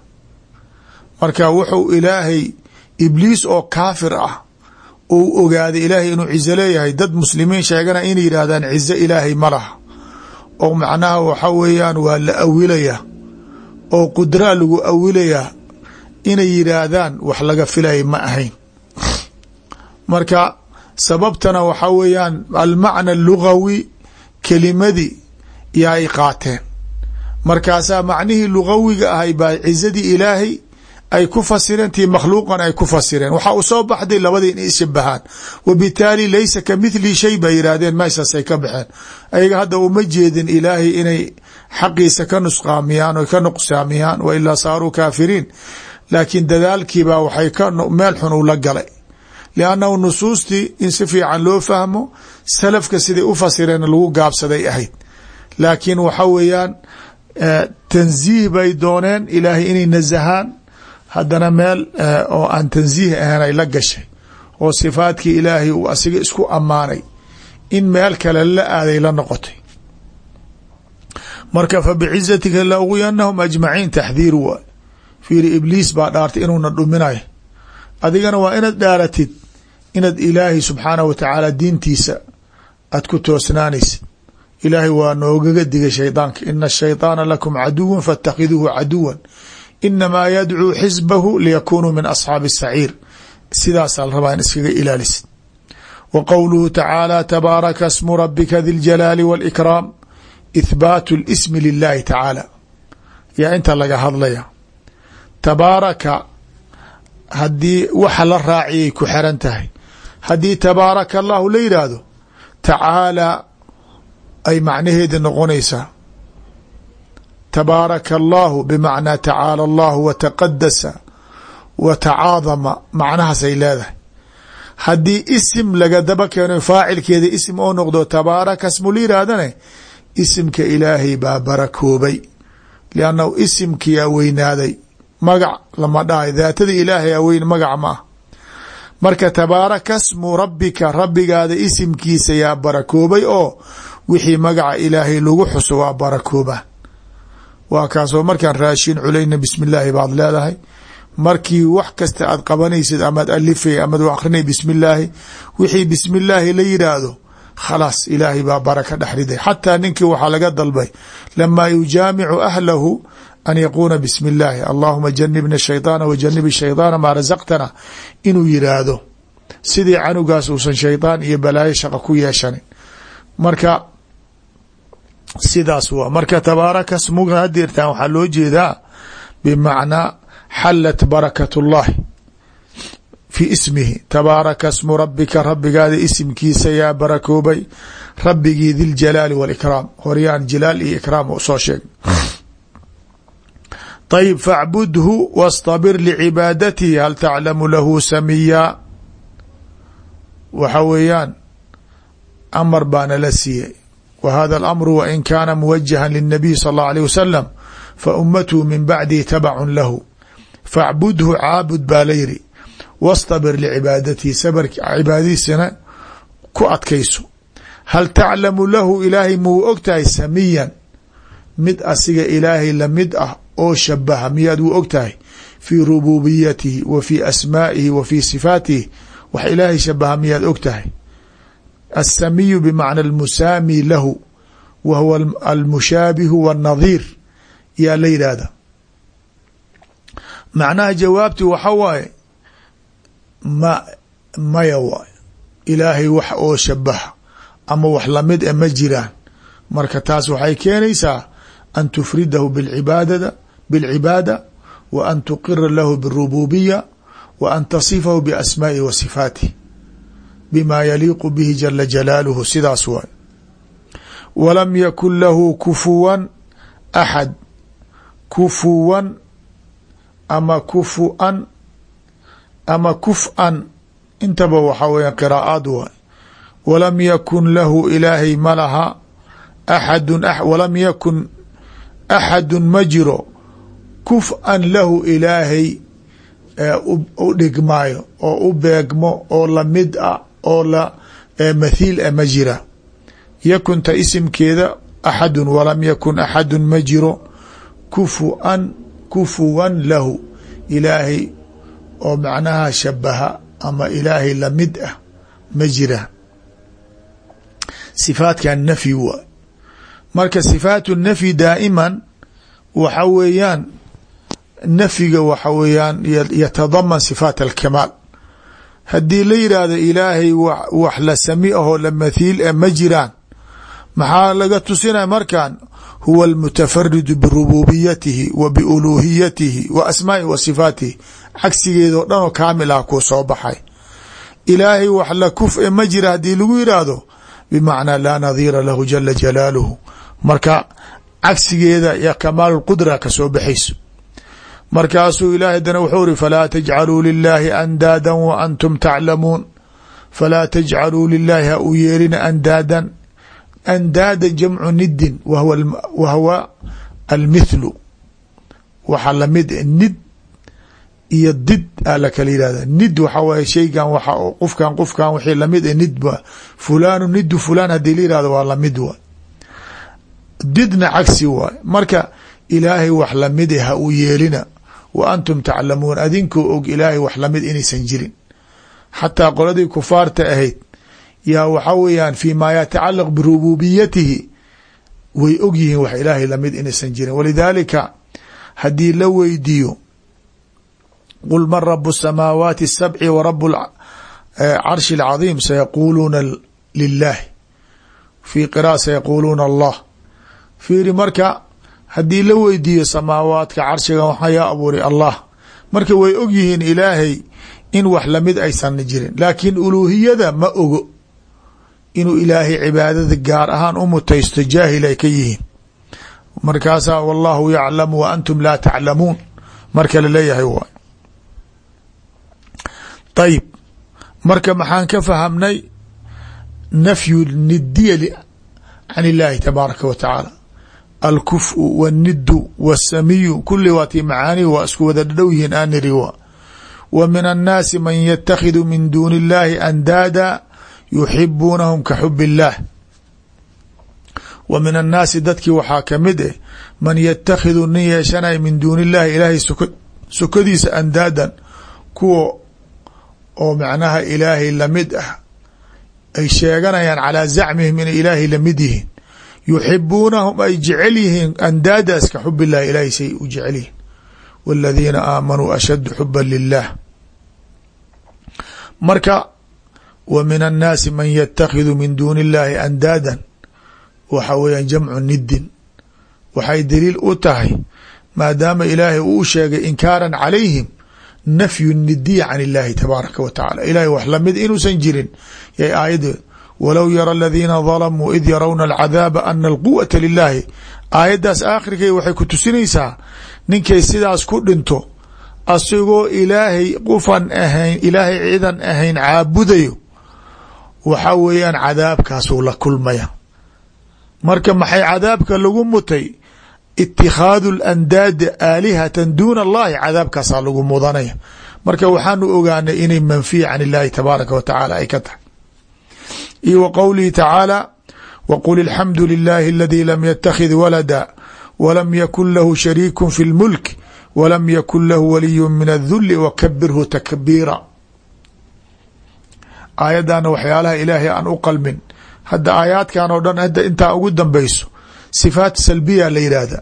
marka wuxuu ilaahay ibliis oo kaafir ah uu ogaaday ilaahay inuu cizo leeyahay dad muslimiin sheegana inay yidhaahdaan cizo ilaahay ma laha. Oo macnaha waxa weeyaan waa la awilaya oo qudraa lagu awilayaa inay yidhaahdaan wax laga filaya ma ahayn. Marka sababtana waxaa weeyaan almacna lugawi kelimadii yaa ay qaateen. Markaasaa macnihii lugawiga ahay baa cizadii ilaahay ay ku fasireen tii makhluuqan ay ku fasireen. Waxaa u soo baxday labadii inay ishabahaan wabitaali laysa ka mithli shay bay yidhaahdeen meeshaasay ka baxeen. Ayaga hadda uma jeedin ilaahay inay xaqiisa ka nusqaamiyaan o ka nuqsaamiyaan wa ilaa saaruu kaafiriin. Laakiin dadaalkiibaa waxay ka meel xun ula galay. Liannahu nusuustii in si fiican loo fahmo salafka siday u fasireen lagu gaabsaday ahayd laakiin waxa weeyaan tanziih bay dooneen ilaahay inay nasahaan. Haddana meel oo aan tanziih ahayn ay la gashay oo sifaadkii ilaahay uu asiga isku ammaanay in meel kale la aaday la noqotay. Marka fa bicizatika la uguyanahum ajmaciin taxdiir waay fiiri ibliis baa dhaartay inuuna dhuminayo. Adigana waa inaad dhaaratid inaad ilaahay subxaanah wa tacaala diintiisa aad ku toosnaanaysid ilaahay waa noogaga digay shaydaanka ina ashayطaana lakum caduwa faاtakhiduuhu caduwa inamaa yadcuu xisbahu liyakunuu min asxaabi الsaciir sidaasaa la rabaa in iskaga ilaalisid wa qowluhu tacaala tabaaraka smu rabika di ljalaali w اlkraam ithbaatu اlismi lilahi tacaala yaa inta laga hadlaya tabaaraka haddii waxa la raaciyay ku xeran tahay haddii tabaaraka allahu la yidhaahdo tacaalaa ay macnaheeda noqonaysaa. Tabaaraka allahu bimacnaa tacaala allahu wa taqadasa wa tacaadama macnahaasay leedahay. Haddii isim laga daba keeno faacilkeeda isim oo noqdo tabaaraka smu la yihaahdane isimka ilaahay baa barakoobay. Liannahu isimkiyaa weynaaday. Magac lama dhahay daatada ilaahay aweyn magac ma ah marka tabaaraka smu rabbika rabbigaada isimkiisa yaa barakoobay oo wixii magaca ilaahay lagu xuso waa barakoobaan waa kaasoo markaan raashin culayna bismi illaahi baad leedahay. Markii wax kasta aad qabanaysid amaad alifay amaad akrinay bismi wixii bismi la yidhaahdo khalaas ilaahay baa baraka dhexriday xataa ninkii waxaa laga dalbay lamaa yujaamicu ahlahu an yaquuna bismi illaahi allahuma janibna shayطaana wa janib maa rasaqtana inuu yidhaahdo sidii canugaas uusan shaydaan iyo balaayo shaqa ku yeeshanin marka sidaas waa marka tabaaraka smuga hadeertaan waxaa loo jeedaa bimacnaa xalat barakat اllahi fi ismihi tabaaraka smu rabika rabbigaada isimkiisa yaa barakoobay rabbigii di ljalaali w اlikraam horyaan jalaal iyo ikraam usoo sheeg طيب فاعبده واsطبر لعباadته hل تعلم له سميا waxa weeyaan أمر baana la siiyey w hada alamru wain kaana muwajahan lilnabiy sal اllah alيh wasalam faummathu min bacdii tabacun lahu facbudhu caabud baa layidhi wastabir licibaadatii cibaadadiisana ku adkayso hal taclamu lahu ilaahay muu og tahay samiyan mid asiga ilaahay la mid ah oo shabaha miyaad wuu og tahay fii rububiyatihi wa fii asmaa'ihi wa fii sifaatihi wax ilaahay shabaha miyaad og tahay asamiyu bimacna almusaami lahu wa huwa almushaabihu waannadiir yaa la yidhaahda macnaha jawaabti waxa waaye ma maya waay ilaahay wax oo shabaha ama wax lamid e ma jiraan marka taas waxay keenaysaa an tufridahu bcibaadada bاlcibaada wa an tuqira lahu bالrububiya wa an tasifahu basmaa'ihi wa sifaatih bima yaliiqu bihi jala jalaaluhu sidaas waay. Walam yakun lahu kufuwan axad kufuwan ama kufuan ama kuf-an intaba waxaa weya qiraa'aad waay. Walam yakun lahu ilaahay ma laha axadu walam yakun axadu ma jiro kuf-an lahu ilaahay u dhigmaayo oo u beegmo oo la mid ah oo la mathiil a ma jira. Yakunta isimkeeda axadun walam yakun axadun ma jiro. Kufuan kufuwan lahu. Ilaahay oo macnaha shabaha ama ilaahay la mid ah ma jira. Sifaatkan nafyi waa. Marka sifaat nafyi daa'iman waxa weeyaan nafyiga waxa weeyaan yatadaman sifaat alkamaal haddii la yidhaahdo ilaahay wax la sami ahoo la mathiil e ma jiraan. Maxaa laga tusinaya markan huwa almutafaridu birububiyatihi wa biuluhiyatihi wa asmaai wa sifaatihi. Cagsigeedao dhan oo kaamil ah kuu soo baxay. Ilaahay wax la kuf e ma jira haddii lagu yidhaahdo bimacnaa laa nadiira lahu jala jalaaluhu. Marka cagsigeeda ya kamaal qudra ka soo baxayso markaasuu ilahay dana wuxuu iri falaa tajcaluu lilaahi andaadan wa antum taclamuun. Falaa tajcaluu lilaahi ha u yeelina andaadan. Andaada jamcu nidin wa huwa almithlu. Waxa la mid nid iyo did a la kala yihahda nid waxa waye shaygan waxa qofkan qofkan wixii la mid nid ba. Fulaanu nidu fulaan haddii la yihahdo waa la mid waay. Didna cagsi waay. Marka ilaahay wax la mid ha u yeelina wa antum taclamuun adinkoo og ilaahay wax lamid inaysan jirin xataa qoladii kufaarta ahayd yaa waxa weeyaan fi ma yatacalaq birububiyatihi way og yihiin wax ilaahay lamid inaysan jirin walidaalika haddii la weydiiyo qul man rabu الsamaawaati الsabci wa rabu carshi اlcadiim sayaquuluuna lilahi fi qira'a sayaquuluuna allah fiiri marka haddii la weydiiyo samaawaadka carshiga waxaa yaa abuuray allah. Marka way og yihiin ilaahay in wax la mid aysan jirin laakiin uluuhiyada ma ogo inuu ilaahay cibaadada gaar ahaan u mutaysto jaahil ay ka yihiin. Markaasaa wallahu yaclamu wa antum laa taclamuun. Marka la leeyahay waay. Ayib marka maxaan ka fahamnay nafyu nidiya can illaahi tabaaraka wa tacaala alkufu wاnidu wاsamiyu kuli waati macaanihi waa isku wada dhow yihiin aaniri wa wa min annaasi man yatakhidu min duuni اllahi andaada yuxibuunahum ka xub illaah wa min annaasi dadkii waxaa kamid eh man yatakhidu nin yeeshanay min duuni illahi ilaahay sukadiisa andaadan kuwa oo macnaha ilaahay lamid ah ay sheeganayaan calaa zacmihim inay ilaahay lamid yihiin yuxibuunahum ay jecel yihiin andaadaas ka xub illahi ilaahay say u jecel yihiin. Wاladiina aamanuu ashaddu xuba lilah marka wa min annaasi man yatakhidu min duuni illahi andaadan waxa weeyaan jamcu nidin waxay daliil u tahay maadaama ilaahay uu sheegay inkaaran calayhim nafyu nidiya can illahi tabaaraka wa tacala ilahay wax la mid inuusan jirin yay aayaddeed walow yara aladiina dalamuu id yarawna alcadaaba ana alquwata lilahi aayaddaas aakhirkay waxay ku tusinaysaa ninkay sidaas ku dhinto asigoo ilaahay qufan ahayn ilaahay ciidan ahayn caabudayo waxa weeyaan cadaabkaasuu la kulmaya. Marka maxay cadaabka lagu mutay? Itikhaadu landaadi aalihatan duuna allahi cadaabkaasaa lagu mudanaya. Marka waxaanu ogaanay inay manfiya can illahi tabaaraka wa tacaala ay ka tahay iyo wa qowlihi tacaala wqul alxamdu lilahi aladi lam yattakhid walada walam yakun lahu shariiku fi lmulk walam yakun lahu waliyu min aduli wakabirhu takbiira aayadana waxyaalaha ilaahay aan u qalmin hadda aayaadkan oo dhan hadda intaa ugu dambeyso sifaat salbiya la yidhaahda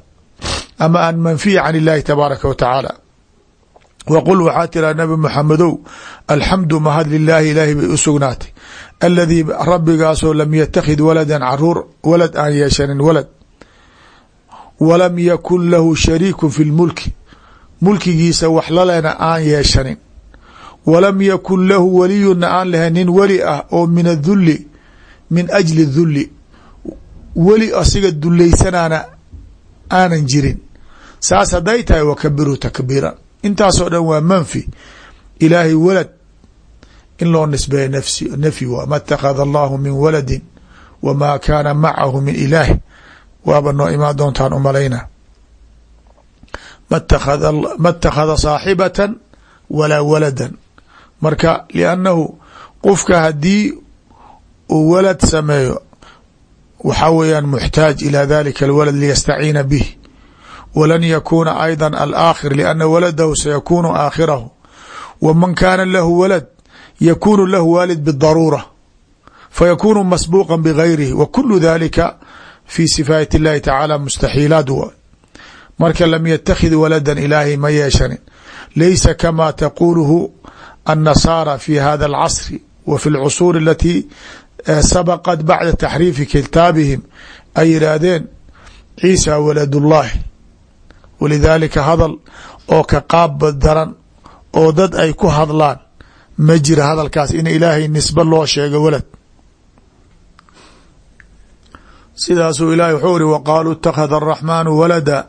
ama an manfiya can illahi tabaaraka wa tacaala wqul waxaa tiraa nabi maxamedow alxamdu mahad lilaahi ilaahi bay u sugnaatay aladii rabbigaasoo lam yattakhid waladan carruur walad aan yeeshanin walad walam yakun lahu shariiku fi lmulki mulkigiisa wax lalena aan yeeshanin walam yakun lahu waliyuna aan lahayn nin weli ah oo min adhuli min ajli dhuli weli asiga duleysanaana aanan jirin saas hadday tahay wakabiru takbiiran intaasoo dhan waa manfi ilaahay walad in loo nisbeeya nafsi nafyi waa ma اtakhada allahu min waladin wma kaana macahu min ilaah waaba noo imaan doontaan umalayna ma اtakhada saaxibata walaa waladan marka liannahu qofka haddii uu walad sameeyo waxaa weeyaan muxtaaj ilى dalika alwalad liyastaciina bih walan yakuna ayضa alaakhir lianna waladahu sayakunu aakhirahu waman kaana lahu walad yakunu lahu waalid bdaruura fayakunu masbuuqa bgayrihi wa kulu dalika fi sifaayat اllahi tacaala mustaxiilaat w marka lam yatakhid waladan ilaahay ma yeeshanin laysa kama taquluhu annasaara fi hada alcasri wa fi lcusuur alati sabaqat bacda taxriifi kitaabihim ay yidhaahdeen ciisa waladullaahi walidaalika hadal oo ka qaab daran oo dad ay ku hadlaan ma jira hadalkaas in ilaahay nisbe loo sheego walad sidaasuu ilahay wuxuu iri waqaaluu اtakhada الraxmaanu walada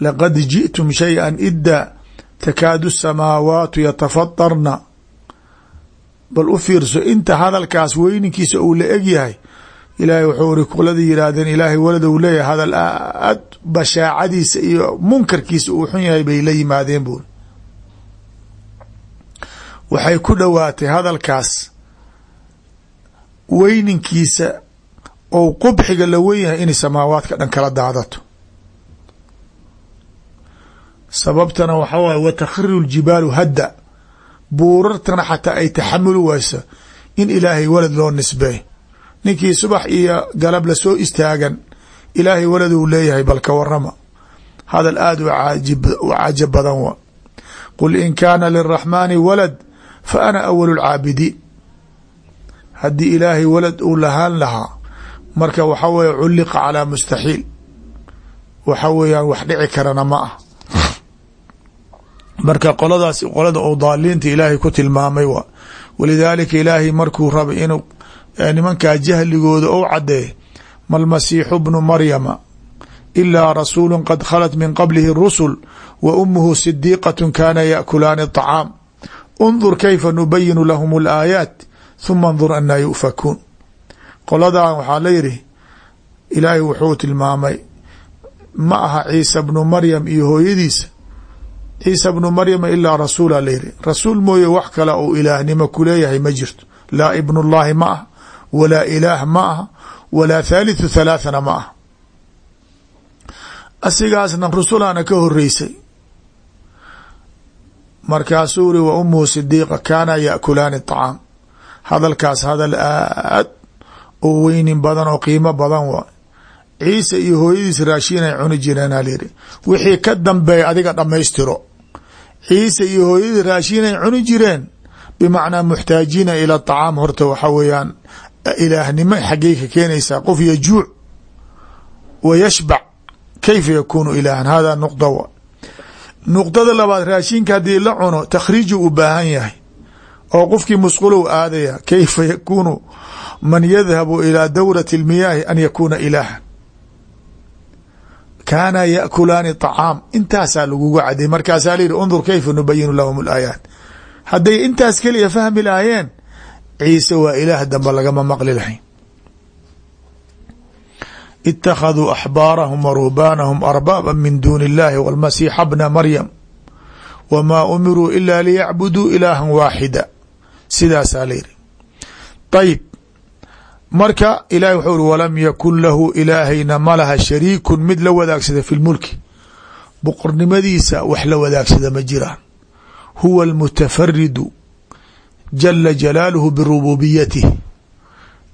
laqad jiئtum shayئa idda takaadu الsamaawaatu yatafaطarna bal u fiirso inta hadalkaas weyninkiisa uu la eg yahay ilaahay wuxuu iri kuladii yidhaahdeen ilaahay walad uu leeyahay hadal aad bashaacadiisa iyo munkarkiisa uu xun yahay bay la yimaadeen buuri waxay ku dhowaatay hadalkaas weyninkiisa ou qubxiga la wen yahay inay samaawaadka dhan kala daadato. Sababtana waxaa waay watakhiru ljibaalu hadda. Buurartana xataa ay taxamuli wayso in ilaahay walad loo nisbeey ninkii subax iyo galab la soo istaagan ilaahay walad uu leeyahay balka warama hadal aada u cajab badan wa. Qul in kaana liraxmaani walad fa ana awalu lcaabidiin haddii ilaahay walad uu lahaan lahaa marka waxa weye culliqa calaa mustaxiil. Waxa weeyaan wax dhici karana ma ah. Marka qoladaas qolada oo daaliinta ilaahay ku tilmaamay wa. Walidaalika ilaahay markuu rabay inuu nimankaa jahligooda ou cadeey malmasiixu bnu maryama ilaa rasuulu qad khalat min qablihi rusul wa umuhu sidiiqatu kana yaakulaani acaam undur kayfa nubayinu lahum alaayaat huma ndur anaa yufakuun. Qoladan waxaa layidhi ilaahay wuxuu tilmaamay ma aha ciisa bnu maryam iyo hooyadiisa. Ciisa bnu maryama ilaa rasuula layidhi rasuul mooye wax kale uu ilaahnimo kuleeyahay ma jirto. Laa ibnullaahi ma ah walaa ilaah ma aha walaa thaalithu thalaathana ma aha asigaasna rusulaana ka horeysay markaasuu uri wa umuhu sidiiqa kaana yaakulaani طacaam hadalkaas hadal aad oo weynin badan oo qiimo badan waay ciise iyo hooyadiis raashin ay cuni jireen alyidhi wixii ka dambeeya adiga dhammaystiro ciise iyo hooyadii raashin cuni jireen bimacnaa muxtaajiina ila طacaam horta waxa weeyaan ilaahnimo xaggey ka keenaysaa qof yajuuc wa yashbac kayfa yakuunu ilaahan hada nuqda wa nuqdada labaad raashinka haddii la cuno takhriiju u baahan yahay oo qofkii musqulow aadaya kayfa yakuunu man yadhabu ilى dawrati اlmiyaahi an yakuuna ilaahan kaana yaakulaani طacaam intaasaa lagugu caday markaasaa layihi undur kayfa nubayinu lahum اlaayaat hadday intaas keliya fahmi lahaayeen ciise waa ilaah dambe lagama maqli lahayn. Ittakhaduu axbaarahum wa ruhbaanahum arbaaba min duuni اllahi wاlmasiixa bna maryam. Wamaa umiruu ila liyacbuduu ilaaha waaxida. Sidaasaa la yihi ayib marka ilahi wuxuu uri walam yakun lahu ilaahayna ma laha shariikun. Mid la wadaagsada fi lmulki boqornimadiisa wax la wadaagsada ma jiraan. Huwa almutafaridu jala jalaaluhu birububiyatih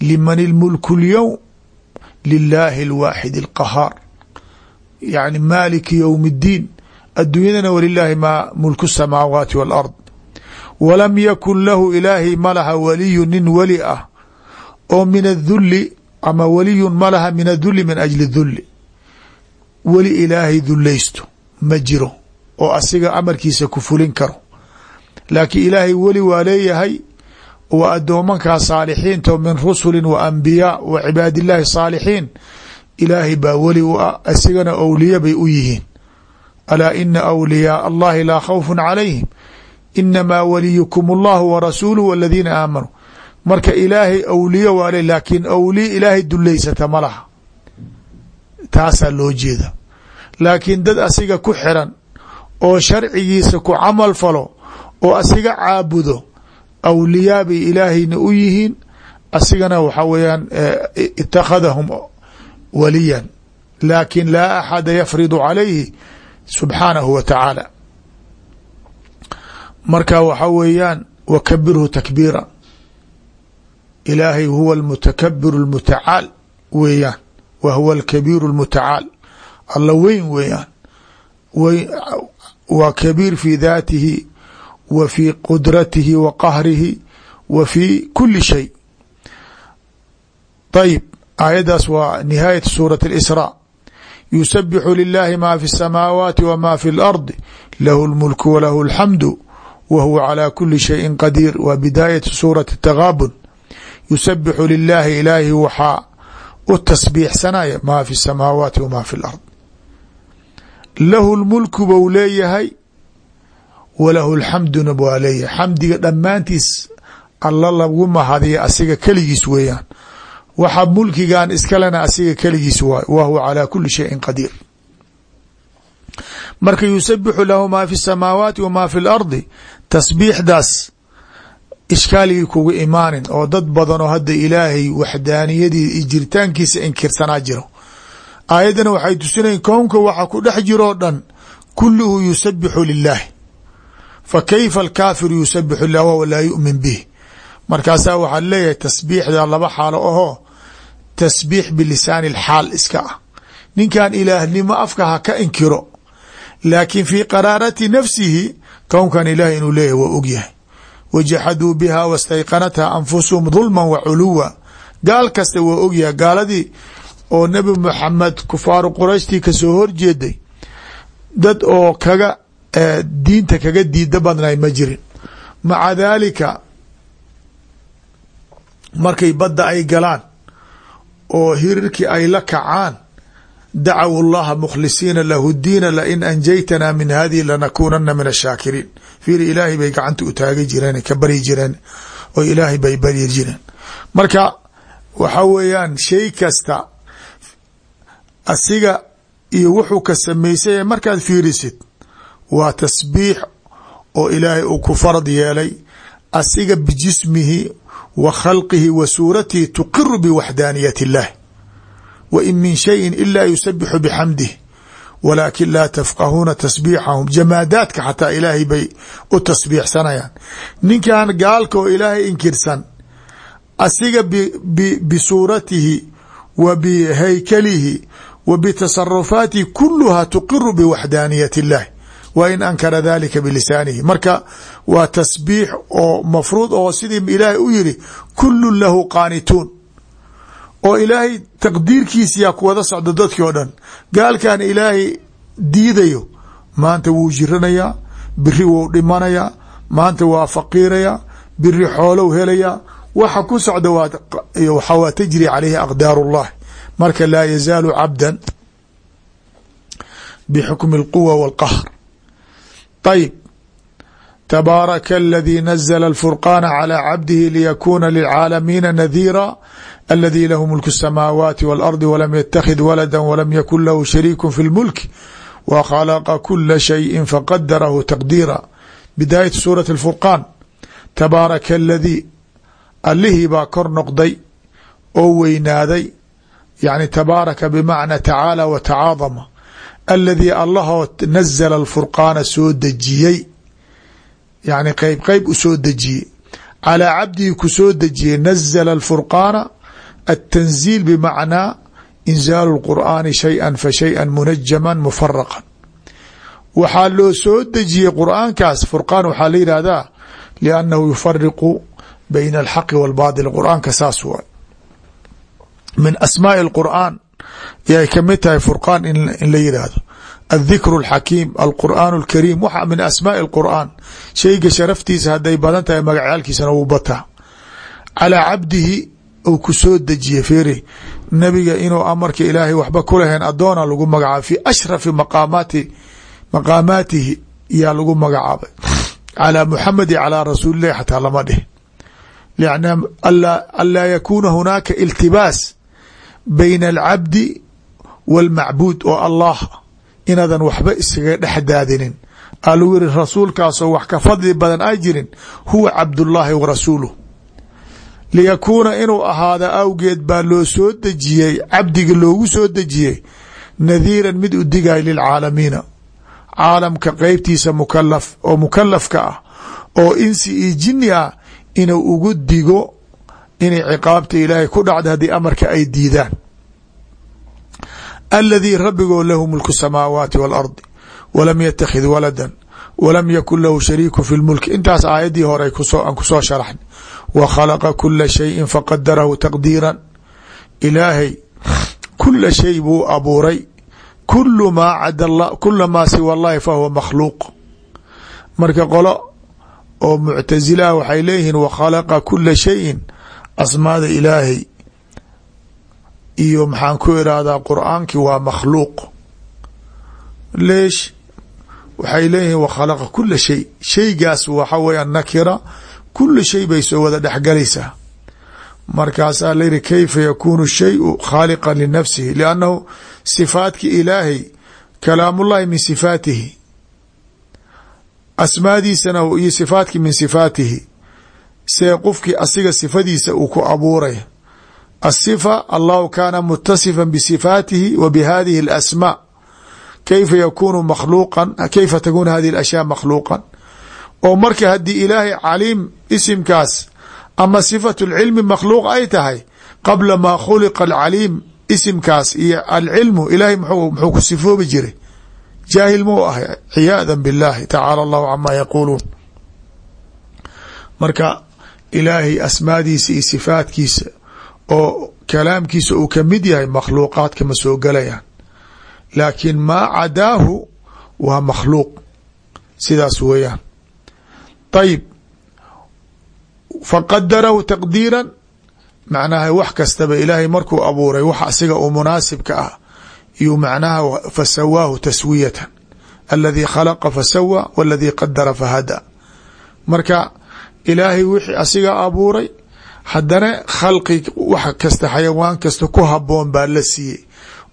liman ilmulku اlyowm lilaahi اlwaaxid اlqahaar yani maaliki ywm اddiin adduunyadana walilaahi maa mulku الsamaawaati wاlard walam yakun lahu ilaahay ma laha waliyu nin weli ah oo min adhuli ama waliyun ma laha min adhuli min ajli dhuli weli ilaahay dhulaysto ma jiro oo asiga amarkiisa ku fulin karo laakiin ilaahay weli waa leeyahay wa addoomankaa saalixiinta min rusuli wa anbiyaa wa cibaadi illaahi saalixiin. Ilaahay baa weli u ah asigana awliya bay u yihiin. Alaa ina awliyaaa allahi laa khawfun calayhim. Inamaa waliyukum allahu wa rasuuluhu waladiina aamanuu marka ilaahay awliye waa le laakiin awliye ilaahay duleysata ma laha. Taasaa loo jeeda. Laakiin dad asiga ku xiran oo sharcigiisa ku camal falo oo asiga caabudo awliyaa bay ilaahayna u yihiin asigana waxa weeyaan itakhadahum waliyan laakin laa axada yafridu calayhi subxaanahu wa tacaala. Marka waxa weeyaan wakabirhu takbiira. Ilaahay huwa almutakabir اlmutacaal weeyaan wa huwa alkabiir اlmutacaal alla weyn weeyaan. Waa kabiir fi daatihi wa fi qudratihi wa qahrihi wa fi kuli shay ayib aayaddaas waa nihaayat suurat اlisraa yusabixu lilahi ma fi الsamaawaati wma fi اlardi lahu اlmulku walahu اlxamdu wa huwa calى kuli shayin qadiir wa bidaayati suurati tagaabun yusabixu lilahi ilaahi waxaa u tasbiixsanaya ma fi الsamaawaati wma fi اlard lahu lmulku bou leeyahay walahu lxamduna waa leeyahay xamdiga dhammaantiis alla lagu mahadiya asiga keligiis weeyaan. Waxa mulkigan iskalena asiga keligiis waay. Wa huwa calaa kuli shayin qadiir. Marka yusabixu lahu maa fi samaawaati wamaa fi lardi tasbiixdaas ishkaaligii kugu imaanin oo dad badan oo hadda ilaahay waxdaaniyadii iyo jiritaankiisa inkirsanaa jiro. Aayaddana waxay tusinayen kownka waxa ku dhex jiroo dhan kuluhu yusabixu lilahi fa kayfa alkaafiru yusabixu lah wahuwa laa yu'min bih markaasaa waxaa leeyahay tasbiixda laba xaalo ahoo tasbiix bilisaani alxaal iska ah ninkan ilaahnimo afka ha ka inkiro laakiin fii qaraarati nafsihi kownkan ilaah inuu leeyahay waa ogyahay wajaxaduu biha wastayqanatha anfusuhum dulma wa culuwa gaal kasta waa ogyahay gaaladii oo nebi maxamed kufaaru qurayshtii ka soo horjeeday dad oo kaga diinta kaga diida badnay ma jirin. Maca daalika markay badda ay galaan oo hirirkii ay la kacaan dacaw اllaha mkhlisiina lahu diina lain anjaytana min hadihi lanakunana min ashaakiriin fiir ilaahay bay gacanta u taagi jireen ka baryi jireen oo ilaahay bay baryi jireen. Marka waxa weeyaan shay kasta asiga iyo wuxuu ka samaysay markaad fiirisid waa tasbiix oo ilaahay uu ku farad yeelay asiga bijismihi wa khalqihi wa suuratihi tuqiru biwaxdaaniyat اllah wa in min shayin ila yusabixu bixamdih walaakin laa tafqahuuna tasbiixahum. Jamaadaadka xataa ilaahay bay u tasbiixsanayaan. Ninkan gaalka oo ilaahay inkirsan asiga bisuuratihi wa bihaykalihi wa bitasarufaatihi kuluhaa tuqiru biwaxdaaniyat اllah wa in ankara dalika bilisaanihi marka waa tasbiix oo mafruud oo sidii ilaahay u yiri kulun lahu qaanituun oo ilaahay taqdiirkiisiyaa ku wada socdo dadkii oo dhan gaalkan ilaahay diidayo maanta wuu jiranayaa biri wou dhimanayaa maanta waa faqiiraya biri xoolow helaya waxa ku socda waxa waa tajri calayhi aqdaar اllah marka laa yazaalu cabda bxukmi اlquwa w اlqahr ayb tabaaraka aladii nazla alfurqaana calى cabdihi liyakuuna lilcaalamiina nadiira aladii lahu mulku samaawaati waalardi walam yatakhid walada walam yakun lahu shariiku fi lmulki wa khalaqa kula shayin faqadarahu taqdiira bidaayat suurati alfurqaan tabaaraka aladii allihii baa kor noqday oo weynaaday yani tabaaraka bimacna tacaala wa tacaadama aladii allahoo nazala alfurqaana soo dejiyey yani qeyb qeyb u soo dejiyey calaa cabdigi ku soo dejiyey nazala alfurqaana altanziil bimacnaa inzaalu lqur'aani shay-an fa shay-an munajaman mufaraqan waxaa loo soo dejiyey qur'aankaas furqaan waxaa la yihahdaa liannahu yufariqu bayna alxaqi w qur'aanka saas waay min asmaai alqur'aan yay kamid tahay furqaan in la yidhaahdo الذikr الxakiim alqur'aan الkariim waxa min asmaaءi الqur'aan shayga sharaftiisa hadday badan tahay magacyaalkiisana wuu bataa calىa cabdihi ou ku soo dejiye feeri nebiga inuu amarka ilaahay waxba kulahayn adoona lagu magacaabay fi ashrafi maqaamaati maqaamaatihi yaa lagu magacaabay calىa muxamedi calىa rasuuli lahi xataa lama dhihin anlaa yakuuna hunaaka iltibaas bayna alcabdi wاlmacbuud oo allah inaadan waxba iskaga dhex daadinin. Aa lagu yiri rasuulkaasoo wax ka fadli badan ay jirin huwa cabdullaahi wa rasuuluh. Liyakuuna inuu ahaada awgeed baa loo soo dejiyey cabdiga loogu soo dejiyey nadiiran mid u digay lilcaalamiina. Caalamka qeybtiisa mukalaf oo mukalafka ah oo insi iyo jini ah inuu ugu digo inay ciqaabta ilaahay ku dhacda haddii amarka ay diidaan. Aladii rabigoo lahu mulku samaawaati waalardi walam yattakhid walada walam yakun lahu shariiku fi lmulki intaas aayaddii hore aan ku soo sharaxnay. Wa khalaqa kula shayin faqadarahu taqdiiran. Ilaahay kula shay buu abuuray. Kulu maa cada kula maa siwa allahi fahuwa makhluuq. Marka qolo oo muctasilaha waxay leeyihiin wakhalaqa kula shayin asmaada ilaahay iyo maxaan ku irahdaa qur'aankii waa makhluuq. Leesh waxay leeyihiin wakhalaqa kula shay. Shaygaas waxa weya nakira kula shay bay soo wada dhexgalaysaa. Markaasaa layihi kayfa yakunu shayu khaaliqa linafsihi? Liannahu sifaatki ilaahay kalaamullahi min sifaatihi. Asmaadiisana iyo sifaatki min sifaatihi see qofkii asiga sifadiisa uu ku abuuray asifa allahu kaana mutasifا bsifaatihi wa bihadihi اlasmaa kayfa yakunu makhluuqan kayfa takunu hadihi اlashyaa makhluuqan oo marka haddii ilaahay caliim isimkaas ama sifatu اlcilmi makhluuq ay tahay qabla maa khuliqa alcaliim isimkaas iyo alcilmu ilaahay muxuu ku sifoobi jiray jaahil muu ahay ciyaada biاllahi tacaala allahu camaa yaquuluun marka ilaahay asmaadiisa iyo sifaatkiisa oo kalaamkiisa uu ka mid yahay makhluuqaadka ma soo gelayaan laakiin maa cadaahu waa makhluuq. Sidaas weeyaan. Ayib faqadarahu taqdiiran. Macnaha wax kastaba ilaahay markuu abuuray wax asiga uu munaasibka ah. Iyuu macnaha fasawaahu taswiyatan. Aladii khalaqa fasawa waladii qadara fahada marka ilaahay wixii asiga abuuray haddana khalqi wax kasta xayawaan kasta ku haboon baa la siiyey.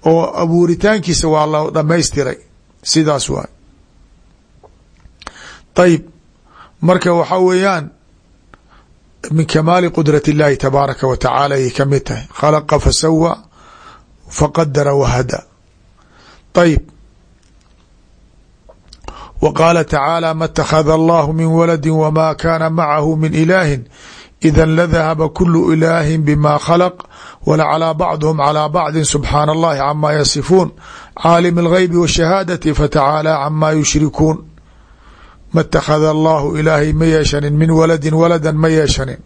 Oo abuuritaankiisa waa la dhamaystiray sidaas waay. Ayib marka waxa weeyaan min kamaali qudrat اllahi tabaaraka wa tacaala ayay ka mid tahay. Khalaqa fasawa faqadara wahada ayib w qaala tacaala ma اtakhada allahu min waladi wma kana macahu min ilaahi ida ladahaba kulu ilaahi bima khalaq walaclىa bacduhm calىa bacdi subxaana allahi cama yasifuun caalim اlgeybi wاshahaadati fatacaala cama yushrikuun ma اtakhada allahu ilaahay ma yeeshanin min waladin waladan ma yeeshanin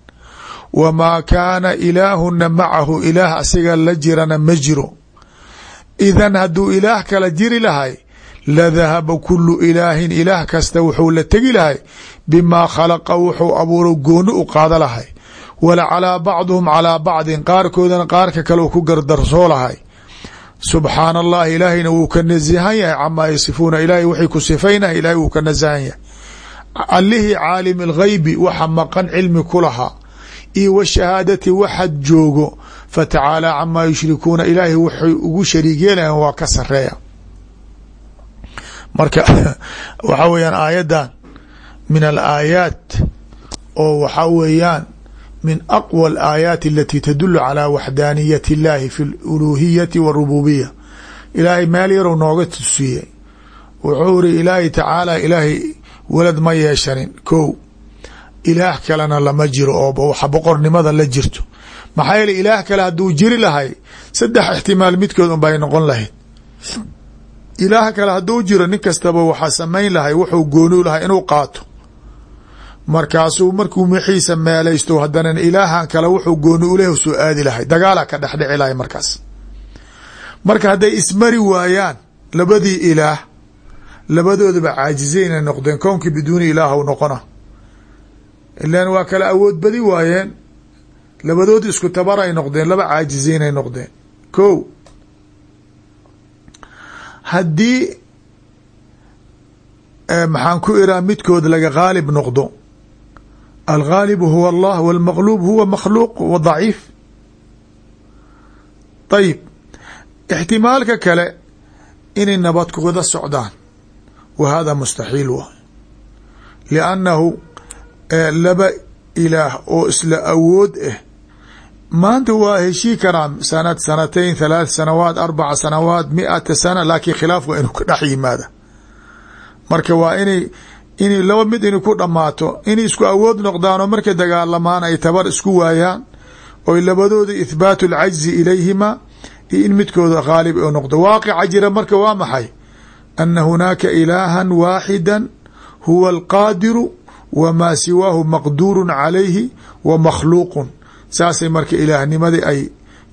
wamaa kaana ilaahuna macahu ilaah asiga la jirana ma jiro idan hadduu ilaah kala jiri lahay ladahaba kulu ilaahin ilaah kasta wuxuu la tegi lahay bimaa khalaqa wuxuu abuuro gooni u qaada lahay. Wala calaa bacduhum calaa bacdin qaarkoodana qaarka kale ku gardarsoo lahay. Subxaana allahi ilaahayna wuu ka nasahan yahay camaa yasifuuna. Ilaahay waxay ku sifaynah ilahay wuu ka nasahan yahay. Allihii caalim algheybi waxa maqan cilmi ku lahaa. Iyo waxad joogo. Fatacaalaa camaa yushrikuuna ilaahay waxay ugu shariig yeelayan marka (laughs) waxaa weeyaan aayaddan min alaayaat oo waxaa weeyaan min aqwى alaayaati alati tadulu calى waxdaaniyat اllahi fi اluluhiyati wاrububiya ilaahay meel yarow nooga tusiyey wuxuu iri ilaahay tacaala ilaahay walad ma yeeshanin ko ilaah kalena lama jiro oo waxa boqornimada la jirto maxaa yeele ilaah kale hadduu jiri lahay saddex ixtimaal midkood un bay noqon lahayd ilaah kale hadduu jiro nin kastaba waxaa samayn lahay wuxuu gooni lahay inuu qaato. Markaasuu markuu mixiisa meelaysto haddana ilaahan kale wuxuu gooni uleh soo aadi lahay. Dagaala ka dhexdhici lahay markaas. Marka hadday ismari waayaan labadii ilaah labadoodaba caajizeyna noqdeen. Kownkii biduuni ilaahw noqona. Ilan waa kala awood badi waayeen. Labadoodi isku tabar ay noqdeen laba caajizeynay noqdeen. Ko haddii maxaan ku iraa midkood laga gaalib noqdo. Algaalibu huwa allah wاlmaqluub huwa makhluuq wa daciif. Ayib ixtimaalka kale inay nabad kuwada socdaan. Wa hada mustaxiil waay liannahu laba ilaah oo isla awood ah maanta waa heshii karaan sanad sanatayn thalaath sanawaat arbaca sanawaat miata sana laakiin khilaaf waa inuu ka dhex yimaada. Marka waa inay inay laba mid inay ku dhammaato inay isku awood noqdaanoo markay dagaalamaan ay tabar isku waayaan oy labadooda ithbaatu alcajzi ilayhima iyo in midkooda khaalib u noqdo. Waaqica jira marka waa maxay? Ana hunaaka ilaahan waaxida huwa alqaadiru wamaa siwaahu maqduuru calayhi wa makhluuqun saasay marka ilaahnimadii ay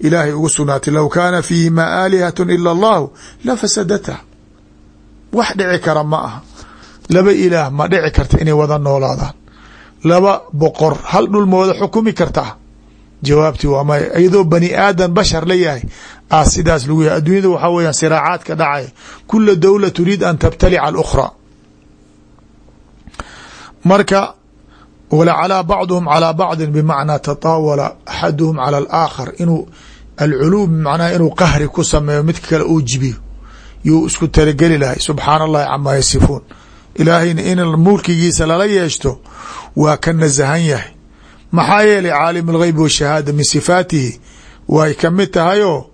ilaahay ugu sugnaatay low kaana fiihima aalihat ila allahu la fasadata. Wax dhici kara ma aha. Laba ilaah ma dhici karta inay wada noolaadaan. Laba boqor hal dhul ma wada xukumi kartaa jawaabtii waa maya iyadoo bani aadan bashar la yahay ah sidaas lagu yahay. Adduunyada waxaa weyaan siraacaadka dhacay. Kula dowla turiid an tabtalica alukhra. Marka walacalaa bacduhum calaa bacdin bimacnaa tataawala axaduhum cala alaakhar inuu alculuw bimacnaha inuu qahri ku sameeyo midka kale uu jibiyo yuu isku talageli lahay subxaana allahi camaa yasifuun ilaahayna in mulkigiisa lala yeeshto waa ka nasahan yahay maxaa yeelay caalim اlgeybi washahaada min sifaatihi way ka mid tahayoo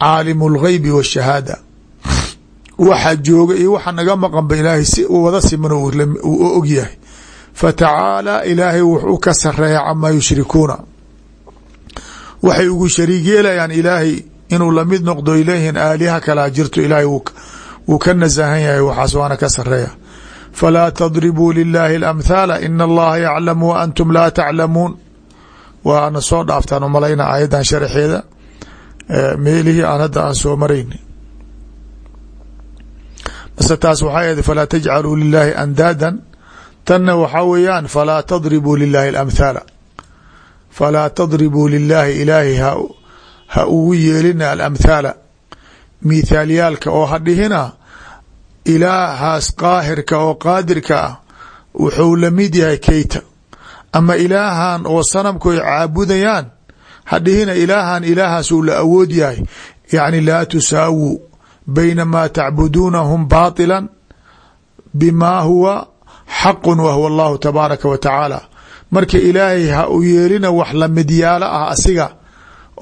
caalim اlgeybi washahaada waxa jooga iyo waxa naga maqanba ilaahay si wada siman uu og yahay fatacaala ilaahay wuxuu ka sareeya camaa yushrikuuna waxay ugu shariig yeelayaan ilaahay inuu la mid noqdo ilayhin aaliha kalaa jirto ilaahay wuu ka nasahan yahay waxaas waana ka sareeya falaa tadribuu lilaahi اlamthaala ina allaha yaclamu wa antum laa taclamuun waana soo dhaaftaan umalayna aayaddan sharxeeda meelihii aan hadda aan soo marayni mase taas waxay ahayd falaa tanna waxaa weeyaan falaa tadribuu lilaahi alamthaala falaa tadribuu lilaahi ilaahi ha ugu yeelina alamthaala mithaalyaalka oo ha dhihina ilaahaas qaahirka oo qaadirka ah wuxuu la mid yahay keyta ama ilaahan oo sanamku ay caabudayaan hadhihina ilaahan ilaahaas uu la awood yahay. Yacni laa tusaawuu bayna maa tacbuduunahum baطila bima huwa xaqu wa huwa allahu tabaaraka wa tacaala. Marka ilaahay ha u yeelina wax lamidyaalo ah asiga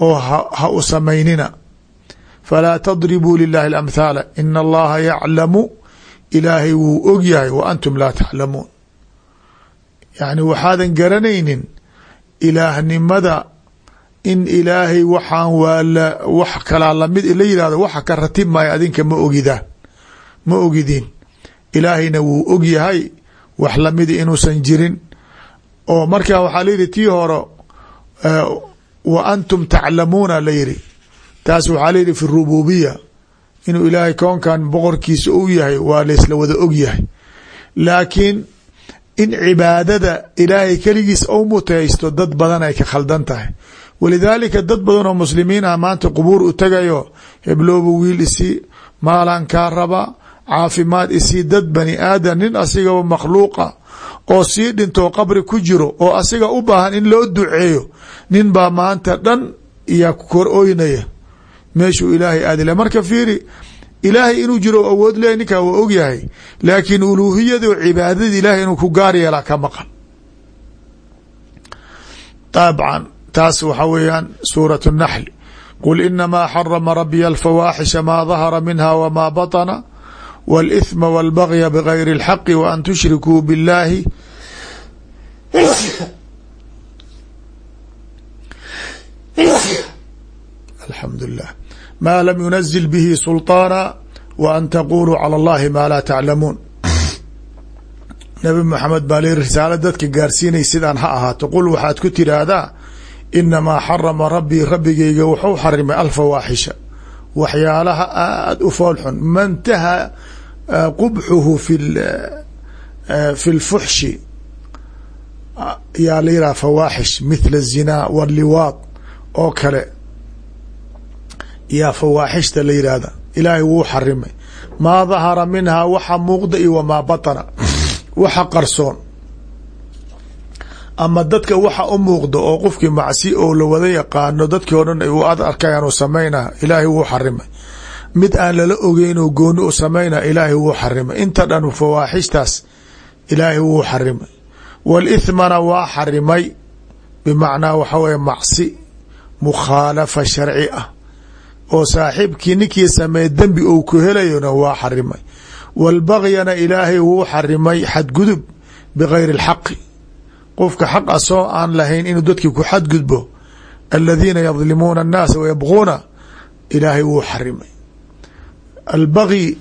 oo ha u samaynina. Falaa tadribuu lilahi اlamthaala ina allaha yaclamu. Ilaahay wuu og yahay wa antum laa taclamuun yani waxaadan garanaynin ilaahnimada in ilaahay waxaan waa wax kalaa la mid la yihahdo waxa ka ratib maayo adinka ma ma ogidiin ilaahayna wuu og wax lamida inuusan jirin. Oo markaa waxaa layihi tii hore wa antum taclamuuna la yihi taas waxaa layihi fi rububiya inuu ilaahay koonkan boqorkiisa u yahay waa laysla wada og yahay. Laakiin in cibaadada ilaahay keligiis ou mutaysto dad badan ay ka khaldan tahay. Walidaalika dad badan oo muslimiin ah maanta qubuur u tagayo heblooba wiil isii maalan kaa raba caafimaad isii dad bani aadan nin asigaba makhluuqa oo sii dhintoo qabri ku jiro oo asiga u baahan in loo duceeyo nin baa maanta dhan iyaa kor oynaya meeshuu ilaahay aadila marka fiiri ilaahay inuu jiro awood leh ninkaa waa og yahay laakiin uluuhiyada o cibaadada ilahay inuu ku gaar yeelaa ka maqan طabcan taas waxa weeyaan suuraة الnaxl qul inamaa xarama rabya alfawaaxisha maa dahara minha wma baطna wاlإثma wاlbagya bgayri الxaqi waan tushrikuu biاllahi alxamdu lilah ma lam yunazil bihi sulطaana w an taquluu calى اllahi ma laa taclamuun nabi maxamed baa li risaalo dadka gaarsiinay sidaan ha ahaato qul waxaad ku tiraahdaa inamaa xarama rabbii rabbigayga wuxuu xarimay alfawaaxisha waxyaalaha aada u foolxun mantaha qubxuhu fi eh, fi lfuxshi yaa la yidhaha fawaaxish mithla azinaa waliwaad oo kale. Ya fawaaxishta la yidhaahda. Ilaahay wuu xarimay. Ma dahara minha waxa muuqda iyo ma batana. Waxa qarsoon. Ama dadka waxa u muuqda oo qofkii macsi oo lawada yaqaano dadkii o dhan u ad arkayaan u samaynaha ilaahay wuu xarimay mid aan lala ogeyn oo gooni u samayna ilaahay wuu xarimay inta dhan fawaaxishtaas ilaahay wuu xarimay wاlithmana waa xarimay bimacnaa waxa weye macsi mukhaalafa sharci ah oo saaxiibkii ninkii sameeye dembi ou ku helayona waa xarimay wاlbagyana ilaahay wuu xarimay xadgudub bgayri اlxaqi qofka xaq a soo aan lahayn inuu dadkii ku xadgudbo aladiina yadlimuuna الnaasa wayabquuna ilaahay wuu xarimay albagyi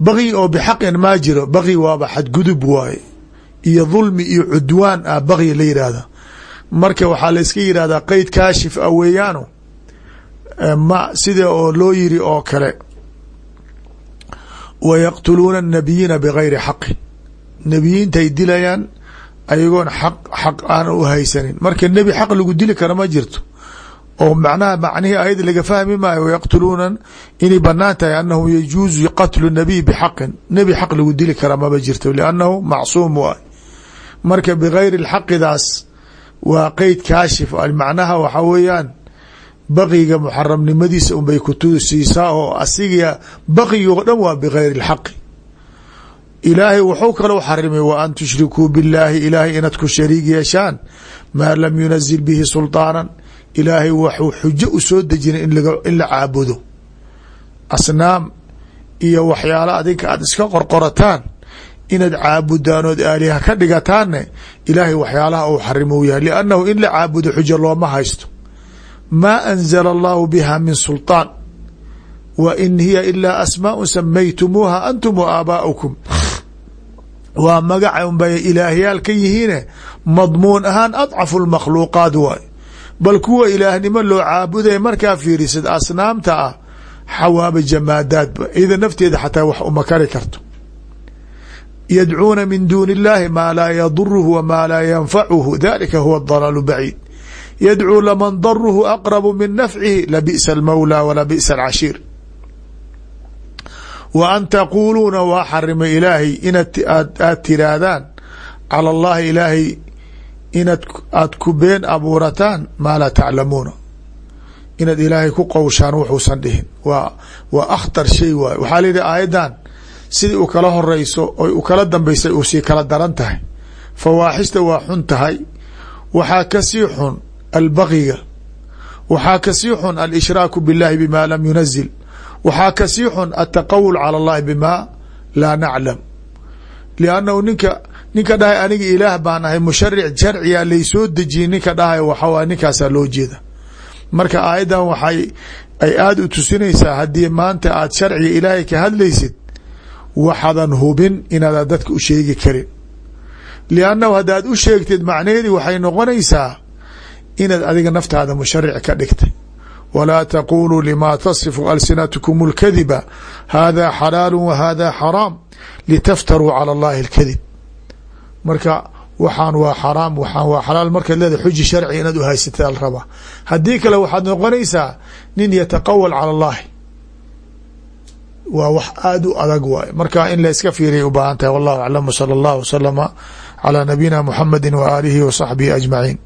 bagyi oo bxaqin maa jiro bagyi waaba xadgudub waaye iyo dulmi iyo cudwaan ah bagyi la yidhaahda marka waxaa la iska yidhahdaa qeyd kaashif a weeyaano ma sida oo loo yiri oo kale wa yaqtuluuna الnabiyiina bgayri xaqin nebiyiintay dilayaan ayagoon xaq xaq aan u haysanin marka nebi xaq lagu dili kara ma jirto oo macnaha macnihii ayad laga fahmi maayo wayaqtuluuna inay banaan tahay anahu yajuuzu qatlu nabiy bxaqin nebi xaq lagu dili kara maba jirto liannahu macsuum waay marka bgayri اlxaqidaas waa qeyd kaashif macnaha waxa weeyaan baqiga muxaramnimadiisa unbay kutusiisaa oo asiga baqigi oo dhan waa bgayri اlxaqi ilaahay wuxuu kalou xarimay wa an tushrikuu biاllaahi ilaahay inaad ku shariig yeeshaan maa lam yunazil bihi sulطaanan ilaahay waxuu xujo u soo dejinay in la caabudo. Asnaam iyo waxyaalo adinka aad iska qorqorataan inaad caabudaan ood aaliha ka dhigataanne ilaahay waxyaalaha uu xarimo u yahay. Liannahu in la caabudo xujo looma haysto. Maa anzala allahu biha min sulطaan wa in hiya ilaa asmaau samaytumuuha antum wa aabaa'ukum waa magaca unbay ilaahyaal ka yihiine madmuun ahaan adcafu lmakhluuqaat waay bal kuwa ilaahnimo loo caabudaya markaa fiirisid asnaamta ah xawaaba jamaadaadba ida nafteeda xataa wax uma kari karto. Yadcuuna min duuni illahi maa laa yaduruhu wamaa laa yanfacuhu dalika huwa dalaalu baciid yadcuu laman daruhu aqrabu min nafcihi labi'sa almawlى wala bi'sa alcashiir. Wa an taquuluuna waa xarimay ilaahay inaad aad tiraahdaan cala allahi ilaahay inaad aada ku been abuurataan maa laa taclamuuna. Inaad ilaahay ku qowshaan wuxuusan dhihin. Waa waa akhtar shay waay waxaa la yidhi aayaddan sidii u kala horeyso oy u kala dambeysay uu sii kala daran tahay. Fawaaxista waa xun tahay. Waxaa ka sii xun albagiga waxaa ka sii xun alshraaku biاllahi bima lam yunazil waxaa ka sii xun ataqawul cala اllahi bima laa naclam. Liannahu ninka ninka dhahay aniga ilaah baan ahay musharic sharciya laysoo dejiyey ninka dhahay waxawa ninkaasaa loo jeeda. Marka aayaddan waxay ay aada u tusinaysaa haddii maanta aad sharciga ilaahay ka hadlaysid waxaadan hubin inaadaan dadka u sheegi karin. Liannahu haddaad u sheegtid macnaheedii waxay noqonaysaa inaad adiga naftaada musharic ka dhigtay. Walaa taquuluu limaa tasifu alsinatukum lkadiba hada xalaalu wahada xaraam litaftaruu cala allaahi lkadib marka waxaan waa xaraam waxaan waa xalaal. Markaad leedahay xuji sharci inaad u haysata al rabaa haddii kale waxaad noqonaysaa nin yataqawal cala allahi waa wax aad u adag waay. Marka in la iska fiiriyay u baahan tahay. Wallahu aclam sala allahu wasalama calaa nabiyina muxamedi wa aalihi wa saxbihi ajmaciin